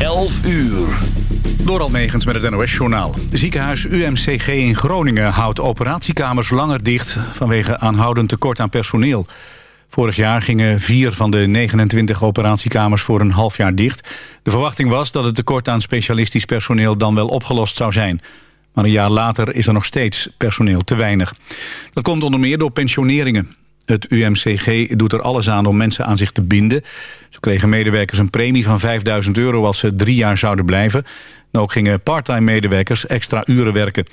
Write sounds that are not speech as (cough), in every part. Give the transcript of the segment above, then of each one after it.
11 uur. Door Almegens met het NOS-journaal. Ziekenhuis UMCG in Groningen houdt operatiekamers langer dicht... vanwege aanhoudend tekort aan personeel. Vorig jaar gingen vier van de 29 operatiekamers voor een half jaar dicht. De verwachting was dat het tekort aan specialistisch personeel dan wel opgelost zou zijn. Maar een jaar later is er nog steeds personeel te weinig. Dat komt onder meer door pensioneringen. Het UMCG doet er alles aan om mensen aan zich te binden. Zo kregen medewerkers een premie van 5000 euro als ze drie jaar zouden blijven. En ook gingen parttime medewerkers extra uren werken.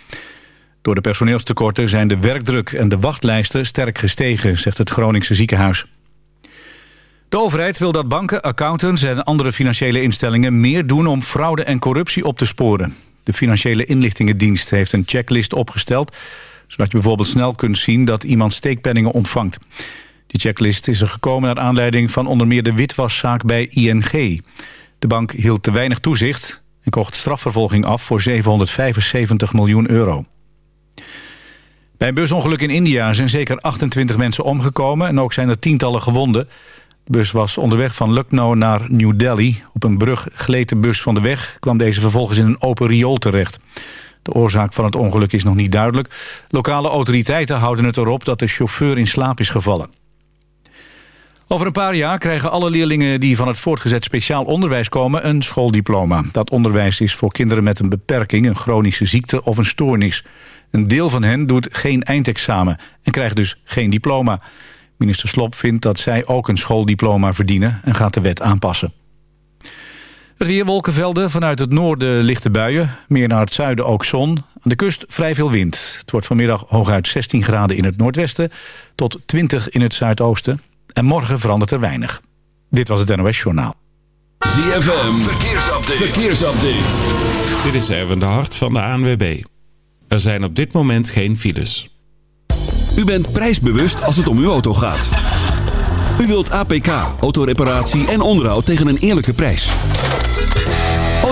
Door de personeelstekorten zijn de werkdruk en de wachtlijsten sterk gestegen, zegt het Groningse ziekenhuis. De overheid wil dat banken, accountants en andere financiële instellingen meer doen om fraude en corruptie op te sporen. De Financiële Inlichtingendienst heeft een checklist opgesteld zodat je bijvoorbeeld snel kunt zien dat iemand steekpenningen ontvangt. Die checklist is er gekomen naar aanleiding van onder meer de witwaszaak bij ING. De bank hield te weinig toezicht en kocht strafvervolging af voor 775 miljoen euro. Bij een busongeluk in India zijn zeker 28 mensen omgekomen... en ook zijn er tientallen gewonden. De bus was onderweg van Lucknow naar New Delhi. Op een brug gleed de bus van de weg... kwam deze vervolgens in een open riool terecht. De oorzaak van het ongeluk is nog niet duidelijk. Lokale autoriteiten houden het erop dat de chauffeur in slaap is gevallen. Over een paar jaar krijgen alle leerlingen die van het voortgezet speciaal onderwijs komen een schooldiploma. Dat onderwijs is voor kinderen met een beperking, een chronische ziekte of een stoornis. Een deel van hen doet geen eindexamen en krijgt dus geen diploma. Minister Slop vindt dat zij ook een schooldiploma verdienen en gaat de wet aanpassen. Het weer wolkenvelden, vanuit het noorden lichte buien. Meer naar het zuiden ook zon. Aan de kust vrij veel wind. Het wordt vanmiddag hooguit 16 graden in het noordwesten... tot 20 in het zuidoosten. En morgen verandert er weinig. Dit was het NOS Journaal. ZFM, verkeersupdate. verkeersupdate. Dit is Erwin de Hart van de ANWB. Er zijn op dit moment geen files. U bent prijsbewust als het om uw auto gaat. U wilt APK, autoreparatie en onderhoud tegen een eerlijke prijs.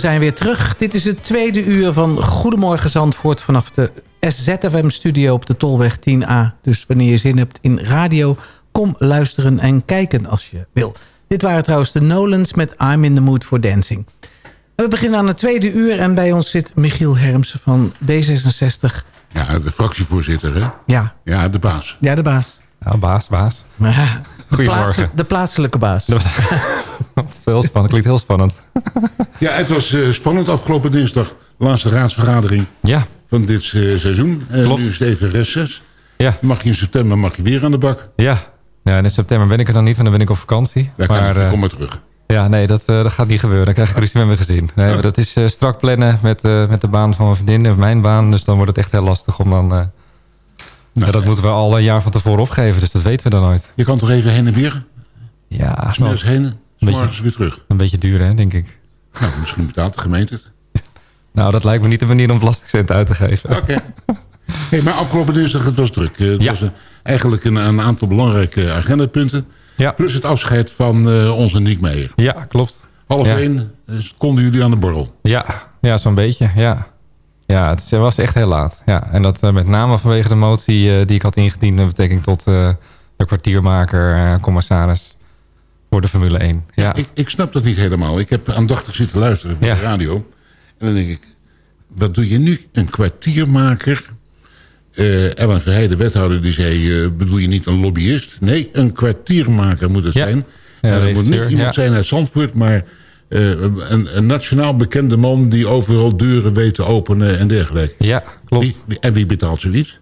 We zijn weer terug. Dit is het tweede uur van Goedemorgen Zandvoort... vanaf de ZFM-studio op de Tolweg 10A. Dus wanneer je zin hebt in radio... kom luisteren en kijken als je wil. Dit waren trouwens de Nolans met I'm in the Mood for Dancing. We beginnen aan het tweede uur... en bij ons zit Michiel Hermsen van D66. Ja, de fractievoorzitter, hè? Ja, Ja, de baas. ja de baas. Ja, baas, baas. De, Goedemorgen. plaats- de plaatselijke baas. (laughs) Heel spannend, klinkt heel spannend. (laughs) Ja, het was eh, spannend afgelopen dinsdag. Laatste raadsvergadering Ja, van dit eh, seizoen. Nu is het even reces. ja, Mag je in september mag je weer aan de bak. ja. Ja, en in september ben ik er dan niet, want dan ben ik op vakantie. Kan maar, ik, eh, kom maar terug. ja, nee, dat, dat gaat niet gebeuren. Dan krijg ik ruzie met mijn gezin. Nee, maar dat is strak plannen met, met de baan van mijn vriendin, of mijn baan. Dus dan wordt het echt heel lastig om dan... eh, ja, dat moeten we al een jaar van tevoren opgeven, dus dat weten we dan nooit. Je kan toch even heen en weer? Ja, Smiddags heen, morgens weer terug. een beetje duur, hè, denk ik. Nou, misschien betaalt de gemeente het. (laughs) Nou, dat lijkt me niet de manier om belastingcenten uit te geven. Oké. Hey, maar afgelopen dinsdag, het was druk. Eh, Het Ja. was een- eigenlijk een, een aantal belangrijke agendapunten. Ja, Plus het afscheid van eh, onze Niek Meijer. ja klopt. Half Ja. één eh, konden jullie aan de borrel. Ja, ja zo'n beetje, ja. Ja, het was echt heel laat. Ja, en dat met name vanwege de motie die ik had ingediend... met betrekking tot de kwartiermaker, commissaris voor de Formule 1. Ja, Ik, ik snap dat niet helemaal. Ik heb aandachtig zitten luisteren Ja. de radio. En dan denk ik, wat doe je nu? Een kwartiermaker? Eh Ellen Verheij, de wethouder, die zei... eh, bedoel je niet een lobbyist? Nee, een kwartiermaker moet het Ja. zijn. Ja, en het moet niet iemand zijn uit Zandvoort... maar eh, een, een nationaal bekende man... die overal deuren weet te openen en dergelijke. ja klopt. Wie- en wie betaalt zoiets?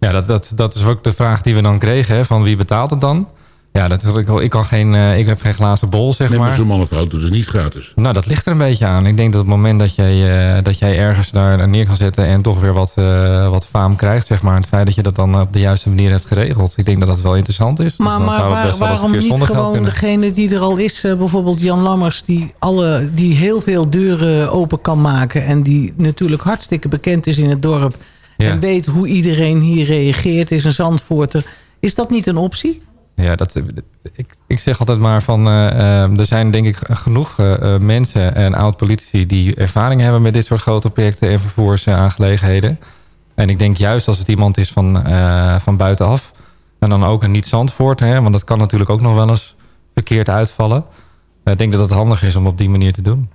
Ja, dat, dat, dat is ook de vraag die we dan kregen, hè, van wie betaalt het dan? Ja, dat, ik, ik, kan geen, eh, ik heb geen glazen bol, zeg Nee, maar maar. zo'n man of vrouw doet het niet gratis. Nou, dat ligt er een beetje aan. Ik denk dat op het moment dat jij, eh, dat jij ergens daar neer kan zetten... en toch weer wat, eh, wat faam krijgt, zeg maar... het feit dat je dat dan op de juiste manier hebt geregeld. Ik denk dat dat wel interessant is. Maar, Dan maar zou het waar- best wel eens een waarom niet gewoon kunnen. degene die er al is... bijvoorbeeld Jan Lammers, die, alle, die heel veel deuren open kan maken... en die natuurlijk hartstikke bekend is in het dorp... Ja. en weet hoe iedereen hier reageert, is een Zandvoorter. Is dat niet een optie? Ja, dat, ik, ik zeg altijd maar van... eh, eh, er zijn denk ik genoeg eh, mensen en oud-politici... die ervaring hebben met dit soort grote projecten en vervoersaangelegenheden. En ik denk juist als het iemand is van, van buitenaf... en dan ook een niet-Zandvoort... Want dat kan natuurlijk ook nog wel eens verkeerd uitvallen. Ik denk dat het handig is om op die manier te doen.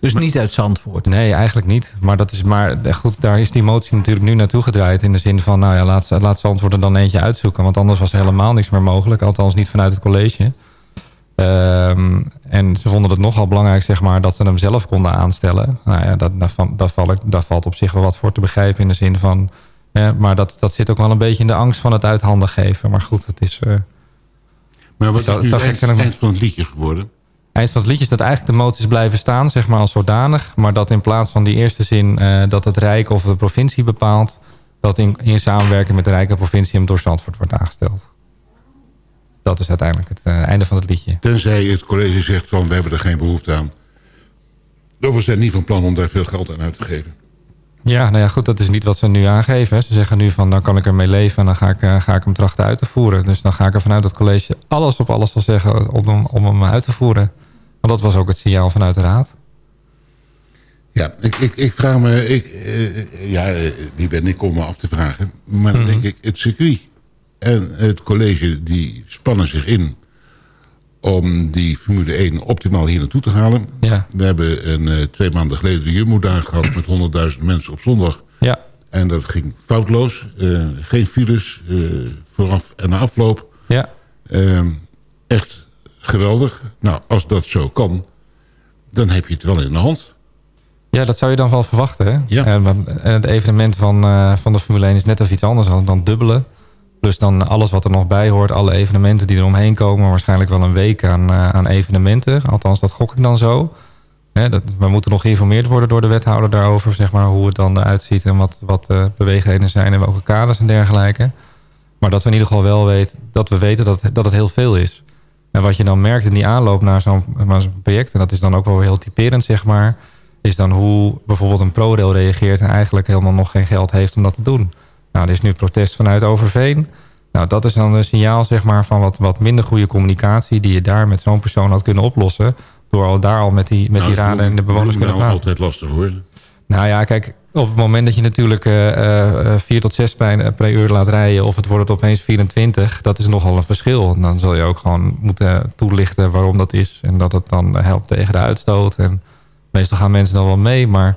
Dus niet uit Zandvoort? Nee, eigenlijk niet. Maar, dat is maar goed, daar is die motie natuurlijk nu naartoe gedraaid... in de zin van, nou ja, laat, laat Zandvoort er dan eentje uitzoeken. Want anders was er helemaal niks meer mogelijk. Althans niet vanuit het college. Ehm, en ze vonden het nogal belangrijk, zeg maar, dat ze hem zelf konden aanstellen. Nou ja, dat, daar, van- daar, val ik, daar valt op zich wel wat voor te begrijpen in de zin van... hè, maar dat, dat zit ook wel een beetje in de angst van het uit handen geven. Maar goed, het is... eh, Maar wat Het zou- is nu het eind van het liedje geworden? Eind van het liedje is dat eigenlijk de moties blijven staan, zeg maar als zodanig. Maar dat in plaats van die eerste zin eh, dat het Rijk of de provincie bepaalt... dat in, in samenwerking met de Rijk en provincie hem door Zandvoort wordt aangesteld. Dat is uiteindelijk het eh, einde van het liedje. Tenzij het college zegt van we hebben er geen behoefte aan. We zijn niet van plan om daar veel geld aan uit te geven. Ja, nou ja, goed, dat is niet wat ze nu aangeven. Hè. Ze zeggen nu van, dan kan ik ermee leven en dan ga ik, eh, ga ik hem trachten uit te voeren. Dus dan ga ik er vanuit dat college alles op alles zal zeggen om om hem uit te voeren. Dat was ook het signaal vanuit de raad. Ja, ik, ik, ik vraag me, ik, eh, ja, wie ben ik om me af te vragen? Maar dan Mhm. denk ik, het circuit en het college die spannen zich in om die Formule 1 optimaal hier naartoe te halen. Ja. We hebben een, eh, twee maanden geleden de Jumbo-dagen gehad met 100.000 mensen op zondag. Ja. En dat ging foutloos. Eh, geen files, vooraf en na afloop. Ja. Ehm, echt geweldig. Nou, als dat zo kan, dan heb je het wel in de hand. Ja, dat zou je dan wel verwachten. Hè? Ja. En, maar- en het evenement van, eh, van de Formule 1 is net even iets anders dan, dan dubbele. Plus dan alles wat er nog bij hoort. Alle evenementen die er omheen komen. Waarschijnlijk wel een week aan, eh, aan evenementen. Althans, dat gok ik dan zo. Hè, dat, we moeten nog geïnformeerd worden door de wethouder daarover. Zeg maar, hoe het dan eruit ziet en wat, wat de beweegredenen zijn. En welke kaders en dergelijke. Maar dat we in ieder geval wel weten dat we weten dat, dat het heel veel is. En wat je dan merkt in die aanloop naar zo'n zo'n project... en dat is dan ook wel heel typerend, zeg maar... is dan hoe bijvoorbeeld een ProRail reageert... en eigenlijk helemaal nog geen geld heeft om dat te doen. Nou, er is nu protest vanuit Overveen. Nou, dat is dan een signaal zeg maar, van wat, wat minder goede communicatie... die je daar met zo'n persoon had kunnen oplossen... door al daar al met die, met die Nou, raden en de bewoners kunnen praten. altijd lastig hoor. Nou ja, kijk, op het moment dat je natuurlijk eh, eh, eh, 4 tot 6 per, per uur laat rijden... of het wordt opeens 24, dat is nogal een verschil. Dan zul je ook gewoon moeten toelichten waarom dat is... en dat het dan helpt tegen de uitstoot. En meestal gaan mensen dan wel mee, maar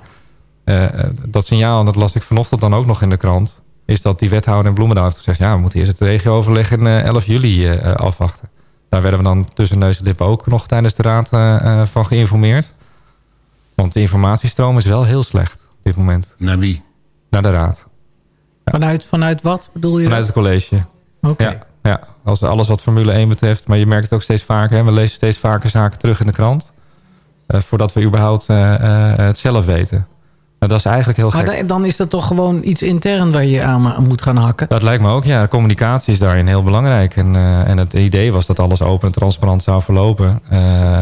dat signaal... en dat las ik vanochtend dan ook nog in de krant... is dat die wethouder in Bloemendaal heeft gezegd... ja, we moeten eerst het regio-overleg in eh, 11 juli afwachten. Daar werden we dan tussen neus en lippen ook nog tijdens de raad van geïnformeerd... Want de informatiestroom is wel heel slecht op dit moment. Naar wie? Naar de raad. Vanuit, vanuit wat bedoel je? Vanuit het college. Oké. Ja, ja, als alles wat Formule 1 betreft. Maar je merkt het ook steeds vaker. Hè? We lezen steeds vaker zaken terug in de krant. eh, voordat we überhaupt eh, eh, het zelf weten. Nou, dat is eigenlijk heel Maar gek. da- dan is dat toch gewoon iets intern waar je aan moet gaan hakken? Dat lijkt me ook, ja. Communicatie is daarin heel belangrijk. En, eh, en het idee was dat alles open en transparant zou verlopen. Eh,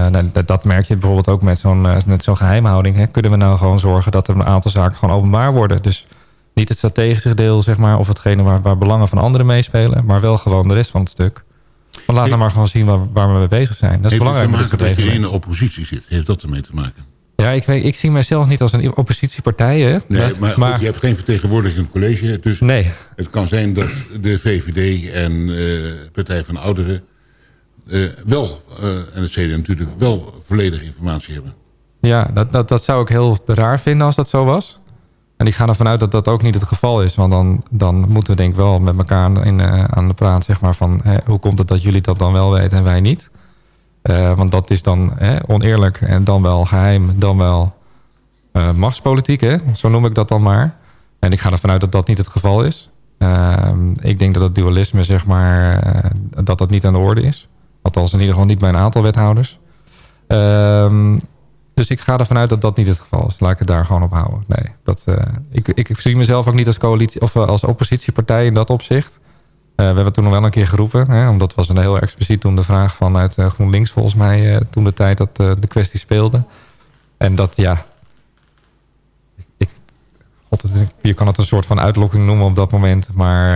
nou, dat, dat merk je bijvoorbeeld ook met zo'n eh, met zo'n geheimhouding. Hè. Kunnen we nou gewoon zorgen dat er een aantal zaken gewoon openbaar worden? Dus niet het strategische deel, zeg maar, of hetgene waar, waar belangen van anderen meespelen, maar wel gewoon de rest van het stuk. Maar laat nou maar gewoon zien waar, waar we mee bezig zijn. Dat is Heeft belangrijk het met te maken dat je in de oppositie zit? Heeft dat ermee te maken? Ja, ik, ik zie mezelf niet als een oppositiepartij. Hè? Nee, maar, goed, je hebt geen vertegenwoordiger in het college. Dus Nee. Het kan zijn dat de VVD en eh Partij van Ouderen... eh, wel, eh, en het CDA natuurlijk, wel volledige informatie hebben. Ja, dat, dat, dat zou ik heel raar vinden als dat zo was. En ik ga ervan uit dat dat ook niet het geval is. Want dan, dan moeten we denk ik wel met elkaar in, aan de praat... Zeg maar, van hè, hoe komt het dat jullie dat dan wel weten en wij niet? Eh, want dat is dan hè, oneerlijk en dan wel geheim, dan wel eh, machtspolitiek. Hè? Zo noem ik dat dan maar. En ik ga ervan uit dat dat niet het geval is. Ehm, ik denk dat het dualisme, zeg maar, eh, dat dat niet aan de orde is. Althans in ieder geval niet bij een aantal wethouders. Ehm, dus ik ga ervan uit dat dat niet het geval is. Laat ik het daar gewoon op houden. Nee, dat, ik, ik, ik zie mezelf ook niet als, coalitie, of, als oppositiepartij in dat opzicht. Eh, we hebben toen nog wel een keer geroepen. Hè, omdat was een heel expliciet toen de vraag vanuit eh, GroenLinks volgens mij... eh, toen de tijd dat de kwestie speelde. En dat, ja... God, je kan het een soort van uitlokking noemen op dat moment. Maar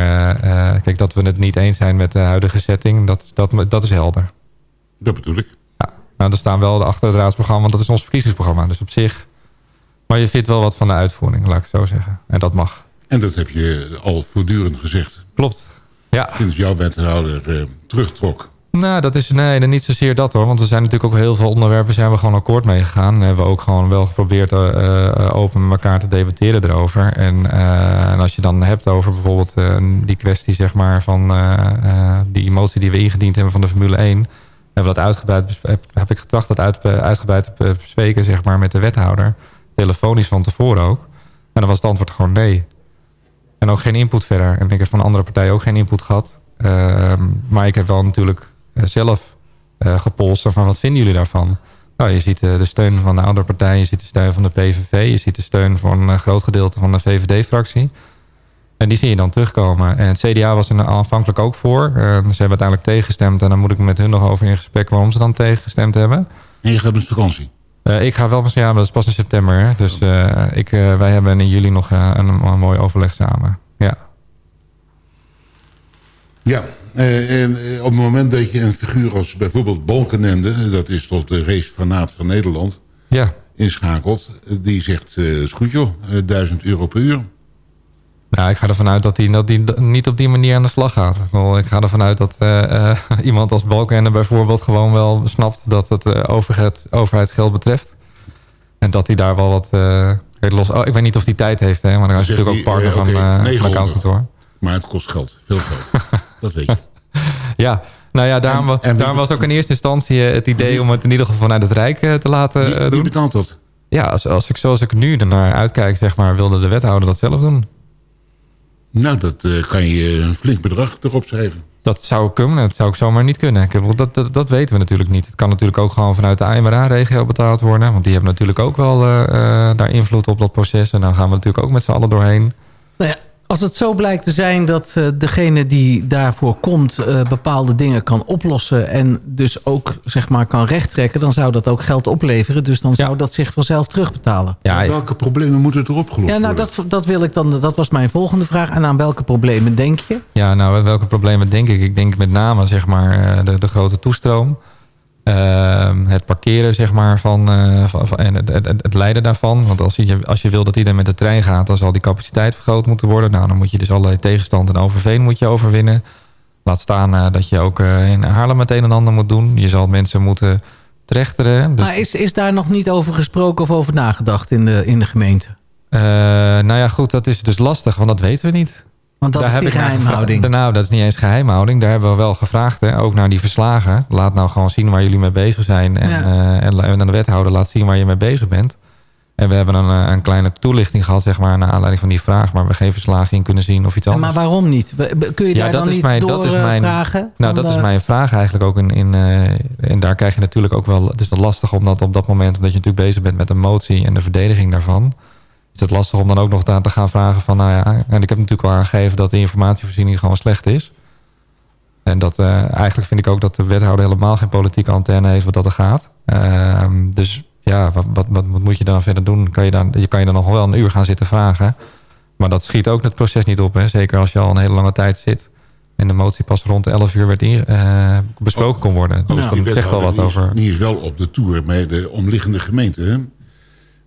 kijk, dat we het niet eens zijn met de huidige setting... dat, dat, dat is helder. Dat bedoel ik. Nou, er staan wel achter het raadsprogramma, want dat is ons verkiezingsprogramma. Dus op zich. Maar je vindt wel wat van de uitvoering, laat ik het zo zeggen. En dat mag. En dat heb je al voortdurend gezegd. Klopt. Ja. Sinds jouw wethouder eh, terugtrok. Nou, dat is nee, niet zozeer dat hoor. Want we zijn natuurlijk ook heel veel onderwerpen zijn we gewoon akkoord mee gegaan. En hebben we ook gewoon wel geprobeerd eh, eh, open met elkaar te debatteren erover. En, en als je dan hebt over bijvoorbeeld die kwestie zeg maar van die emotie die we ingediend hebben van de Formule 1. Hebben we dat uitgebreid heb ik getracht dat uit, uitgebreid te bespreken zeg maar met de wethouder. Telefonisch van tevoren ook. En dan was het antwoord gewoon nee. En ook geen input verder. En ik heb van andere partijen ook geen input gehad. Ehm, maar ik heb wel natuurlijk eh, zelf eh gepolst van wat vinden jullie daarvan? Nou, je ziet eh, de steun van de andere partijen, je ziet de steun van de PVV, je ziet de steun van een groot gedeelte van de VVD-fractie. En die zie je dan terugkomen. En het CDA was er aanvankelijk ook voor. En ze hebben uiteindelijk tegengestemd. En dan moet ik met hun nog over in gesprek waarom ze dan tegengestemd hebben. En je gaat met vakantie? Eh, ik ga wel, ja, maar dat is pas in september. Hè? Dus eh, ik, eh, wij hebben in juli nog een, een mooi overleg samen. Ja. Ja, en op het moment dat je een figuur als bijvoorbeeld Balkenende... dat is tot de racefanaat van Nederland... Ja. inschakelt, die zegt... is goed joh, eh, 1000 euro per uur. Nou, ik ga ervan uit dat hij dat die niet op die manier aan de slag gaat. Ik ga ervan uit dat eh, eh, (laughs) iemand als Balkenende bijvoorbeeld gewoon wel snapt dat het overheid, overheidsgeld betreft. En dat hij daar wel wat los... Oh, ik weet niet of hij tijd heeft, hè, maar hij is Dan natuurlijk ook partner hij, van 900. accountskantoor. Maar het kost geld, veel geld. (laughs) dat weet je. Ja, nou ja, daarom, wa- daarom was ook in eerste instantie het idee om het in ieder geval vanuit het Rijk te laten Wie, eh, wie doen. betaalt dat? Ja, als, als ik, zoals ik nu ernaar uitkijk, zeg maar, wilde de wethouder dat zelf doen. Nou, dat eh, kan je een flink bedrag erop schrijven. Dat zou kunnen, dat zou ik zomaar niet kunnen. Ik heb- Dat, dat, dat weten we natuurlijk niet. Het kan natuurlijk ook gewoon vanuit de IMRA-regio betaald worden. Want die hebben natuurlijk ook wel eh, eh, daar invloed op dat proces. En dan gaan we natuurlijk ook met z'n allen doorheen. Nou ja, Als het zo blijkt te zijn dat eh, degene die daarvoor komt... eh, bepaalde dingen kan oplossen en dus ook zeg maar, kan rechttrekken... dan zou dat ook geld opleveren. Dus dan zou dat zich vanzelf terugbetalen. Maar welke problemen moeten er opgelost Ja, nou, worden? dat, dat, wil ik dan, dat was mijn volgende vraag. En aan welke problemen denk je? Ja, nou, welke problemen denk ik? Ik denk met name zeg maar, eh, de, de grote toestroom. Ehm, het parkeren zeg maar, van, eh, van, en het, het, het- leiden daarvan. Want als je, als je wil dat iedereen met de trein gaat... dan zal die capaciteit vergroot moeten worden. Nou, dan moet je dus allerlei tegenstand en overveen moet je overwinnen. Laat staan eh, dat je ook eh, in Haarlem het een en ander moet doen. Je zal mensen moeten trechteren. Dus, Maar is, is daar nog niet over gesproken of over nagedacht in de, in de gemeente? Nou ja, goed, dat is dus lastig, want dat weten we niet. Want dat is die geheimhouding. Nou, dat is niet eens geheimhouding. Daar hebben we wel gevraagd, hè, ook naar die verslagen. Laat nou gewoon zien waar jullie mee bezig zijn. En, Ja. eh, en, aan de wethouder laat zien waar je mee bezig bent. En we hebben een, eh, een kleine toelichting gehad, zeg maar, naar aanleiding van die vraag. Maar we geen verslagen in kunnen zien of iets Ja, anders. maar waarom niet? Kun je daar dan niet mijn- door eh, vragen? Nou, dat is eh, mijn vraag eigenlijk ook. In, in, eh, en daar krijg je natuurlijk ook wel... Het is dan lastig omdat op dat moment... omdat je natuurlijk bezig bent met een motie en de verdediging daarvan... is het lastig om dan ook nog daar te gaan vragen van... nou ja, en ik heb natuurlijk al aangegeven dat de informatievoorziening gewoon slecht is. En dat eh, eigenlijk vind ik ook dat de wethouder helemaal geen politieke antenne heeft wat dat er gaat. Ehm, dus ja, wat, wat, moet je dan verder doen? Kan je, dan, je kan je dan nog wel een uur gaan zitten vragen. Maar dat schiet ook het proces niet op. Hè? Zeker als je al een hele lange tijd zit. En de motie pas rond 11 uur werd in, eh, besproken kon worden. Dus Die dat zegt wel wat over... Die is wel op de tour met de omliggende gemeenten.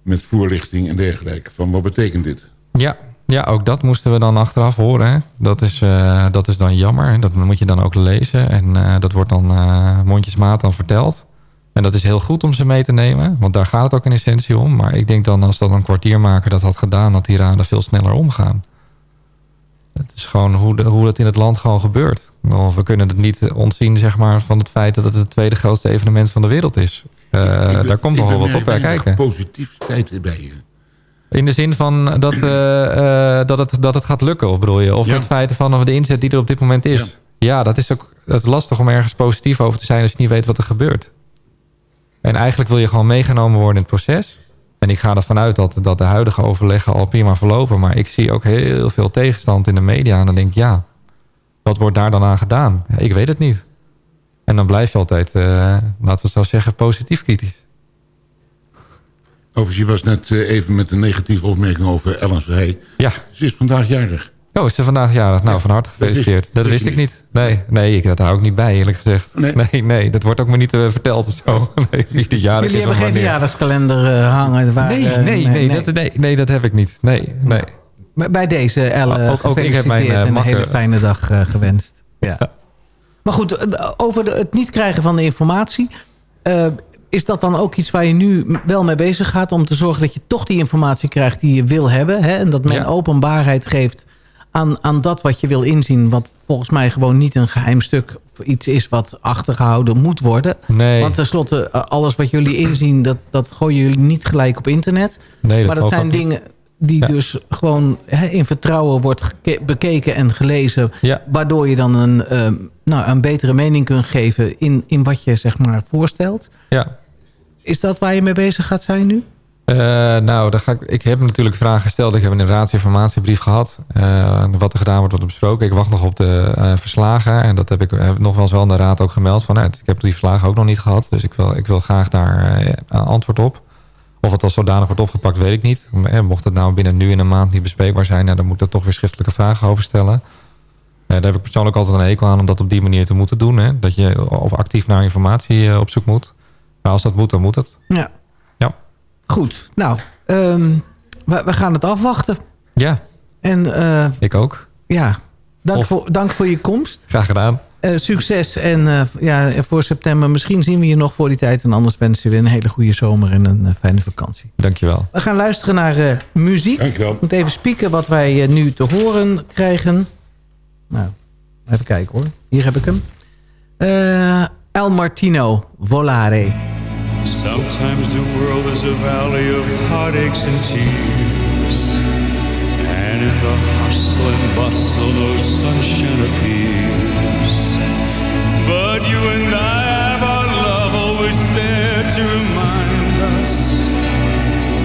Met voorlichting en dergelijke. Van wat betekent dit? Ja, ja, ook dat moesten we dan achteraf horen. Hè. Dat, is, eh, dat is dan jammer. Dat moet je dan ook lezen. En eh, dat wordt dan eh, mondjesmaat dan verteld. En dat is heel goed om ze mee te nemen. Want daar gaat het ook in essentie om. Maar ik denk dan als dat een kwartiermaker dat had gedaan... dat die raden veel sneller omgaan. Het is gewoon hoe, hoe het in het land gewoon gebeurt. We kunnen het niet ontzien zeg maar, van het feit dat het het tweede grootste evenement van de wereld is. Eh, daar komt nog wel wat op bij kijken. positiviteit bij je. In de zin van dat, eh, eh, dat, het, dat het gaat lukken, of bedoel je? Of Ja. het feit van de inzet die er op dit moment is. Ja, dat is ook dat is lastig om ergens positief over te zijn als je niet weet wat er gebeurt. En eigenlijk wil je gewoon meegenomen worden in het proces. En ik ga ervan uit dat, dat de huidige overleggen al prima verlopen. Maar ik zie ook heel veel tegenstand in de media. En dan denk ik, ja, wat wordt daar dan aan gedaan? Ja, ik weet het niet. En dan blijf je altijd, eh, laten we het zo zeggen, positief kritisch. Overigens, je was net eh, even met een negatieve opmerking over Ellen Verheij. Ja. Ze is vandaag jarig. Oh, is ze vandaag jarig? Nou, van harte gefeliciteerd. wist- Dat wist ik niet. Nee, nee, ik, dat hou ik niet bij, eerlijk gezegd. Nee. (laughs) Nee, nee, dat wordt ook maar niet eh, verteld of zo. (laughs) Nee, wie de jarig Jullie is hebben geen wanneer. verjaardagskalender eh, hangen? Waar, Nee, nee, nee, Dat, nee, nee, dat heb ik niet. Nee, nee. Bij- Bij deze, Elle, Ook- ook ik heb mijn, gefeliciteerd eh, en een hele fijne dag gewenst. Ja. Maar goed, eh, over de- het niet krijgen van de informatie... eh, is dat dan ook iets waar je nu wel mee bezig gaat... om te zorgen dat je toch die informatie krijgt die je wil hebben... Hè? en dat men Ja. openbaarheid geeft aan, aan dat wat je wil inzien... wat volgens mij gewoon niet een geheim stuk iets is... wat achtergehouden moet worden. Nee. Want tenslotte, eh, alles wat jullie inzien... dat, dat gooien jullie niet gelijk op internet. Nee, dat maar dat zijn niet. dingen die Ja. dus gewoon hè, in vertrouwen wordt bekeken en gelezen. Ja. Waardoor je dan een, ehm, nou, een betere mening kunt geven in, in wat je zeg maar voorstelt. Ja. Is dat waar je mee bezig gaat zijn nu? Eh, nou, dan ga ik, ik heb natuurlijk vragen gesteld. Ik heb een raadsinformatiebrief gehad. Eh, wat er gedaan wordt, wordt besproken. Ik wacht nog op de eh, verslagen. En dat heb ik nog wel eens wel in de raad ook gemeld. Van, ik heb die verslagen ook nog niet gehad. Dus ik wil, ik wil graag daar antwoord op. Of het als zodanig wordt opgepakt, weet ik niet. Mocht het nou binnen nu in een maand niet bespreekbaar zijn... Nou, dan moet ik er toch weer schriftelijke vragen over stellen. Eh, daar heb ik persoonlijk altijd een hekel aan om dat op die manier te moeten doen. Hè? Dat je of actief naar informatie eh, op zoek moet. Maar als dat moet, dan moet het. Ja. Ja. Goed, nou, ehm, we, we gaan het afwachten. Ja, En eh, ik ook. ja, dank, Of- voor, dank voor je komst. Graag gedaan. Eh, succes en eh, ja, voor september misschien zien we je nog voor die tijd. En anders wensen we een hele goede zomer en een eh, fijne vakantie. Dankjewel. We gaan luisteren naar eh, muziek. Dankjewel. Ik moet even spieken wat wij eh, nu te horen krijgen. Nou, even kijken hoor. Hier heb ik hem. Eh, El Martino, Volare. Sometimes the world is a valley of heartaches and tears. And in the hustle and bustle, no sunshine appears. But you and I have our love always there to remind us.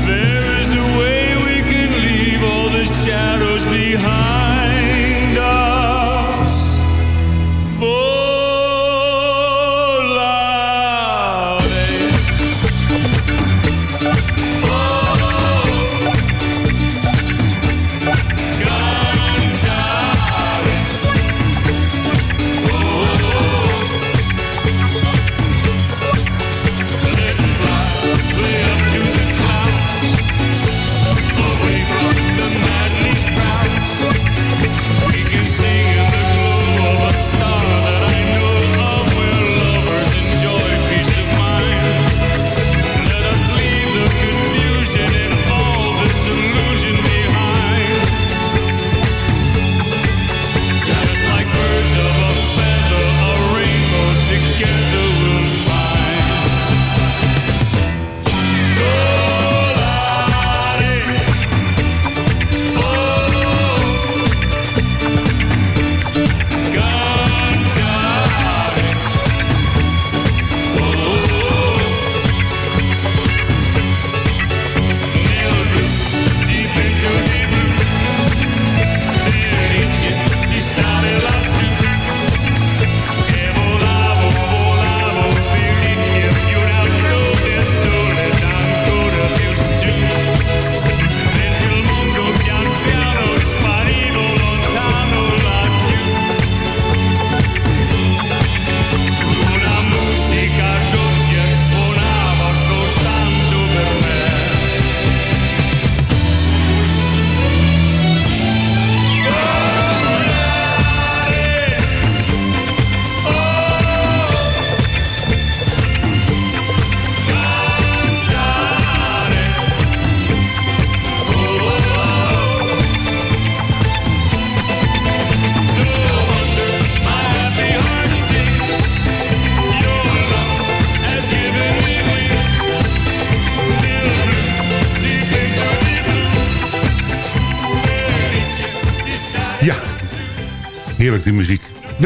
There is a way we can leave all the shadows behind.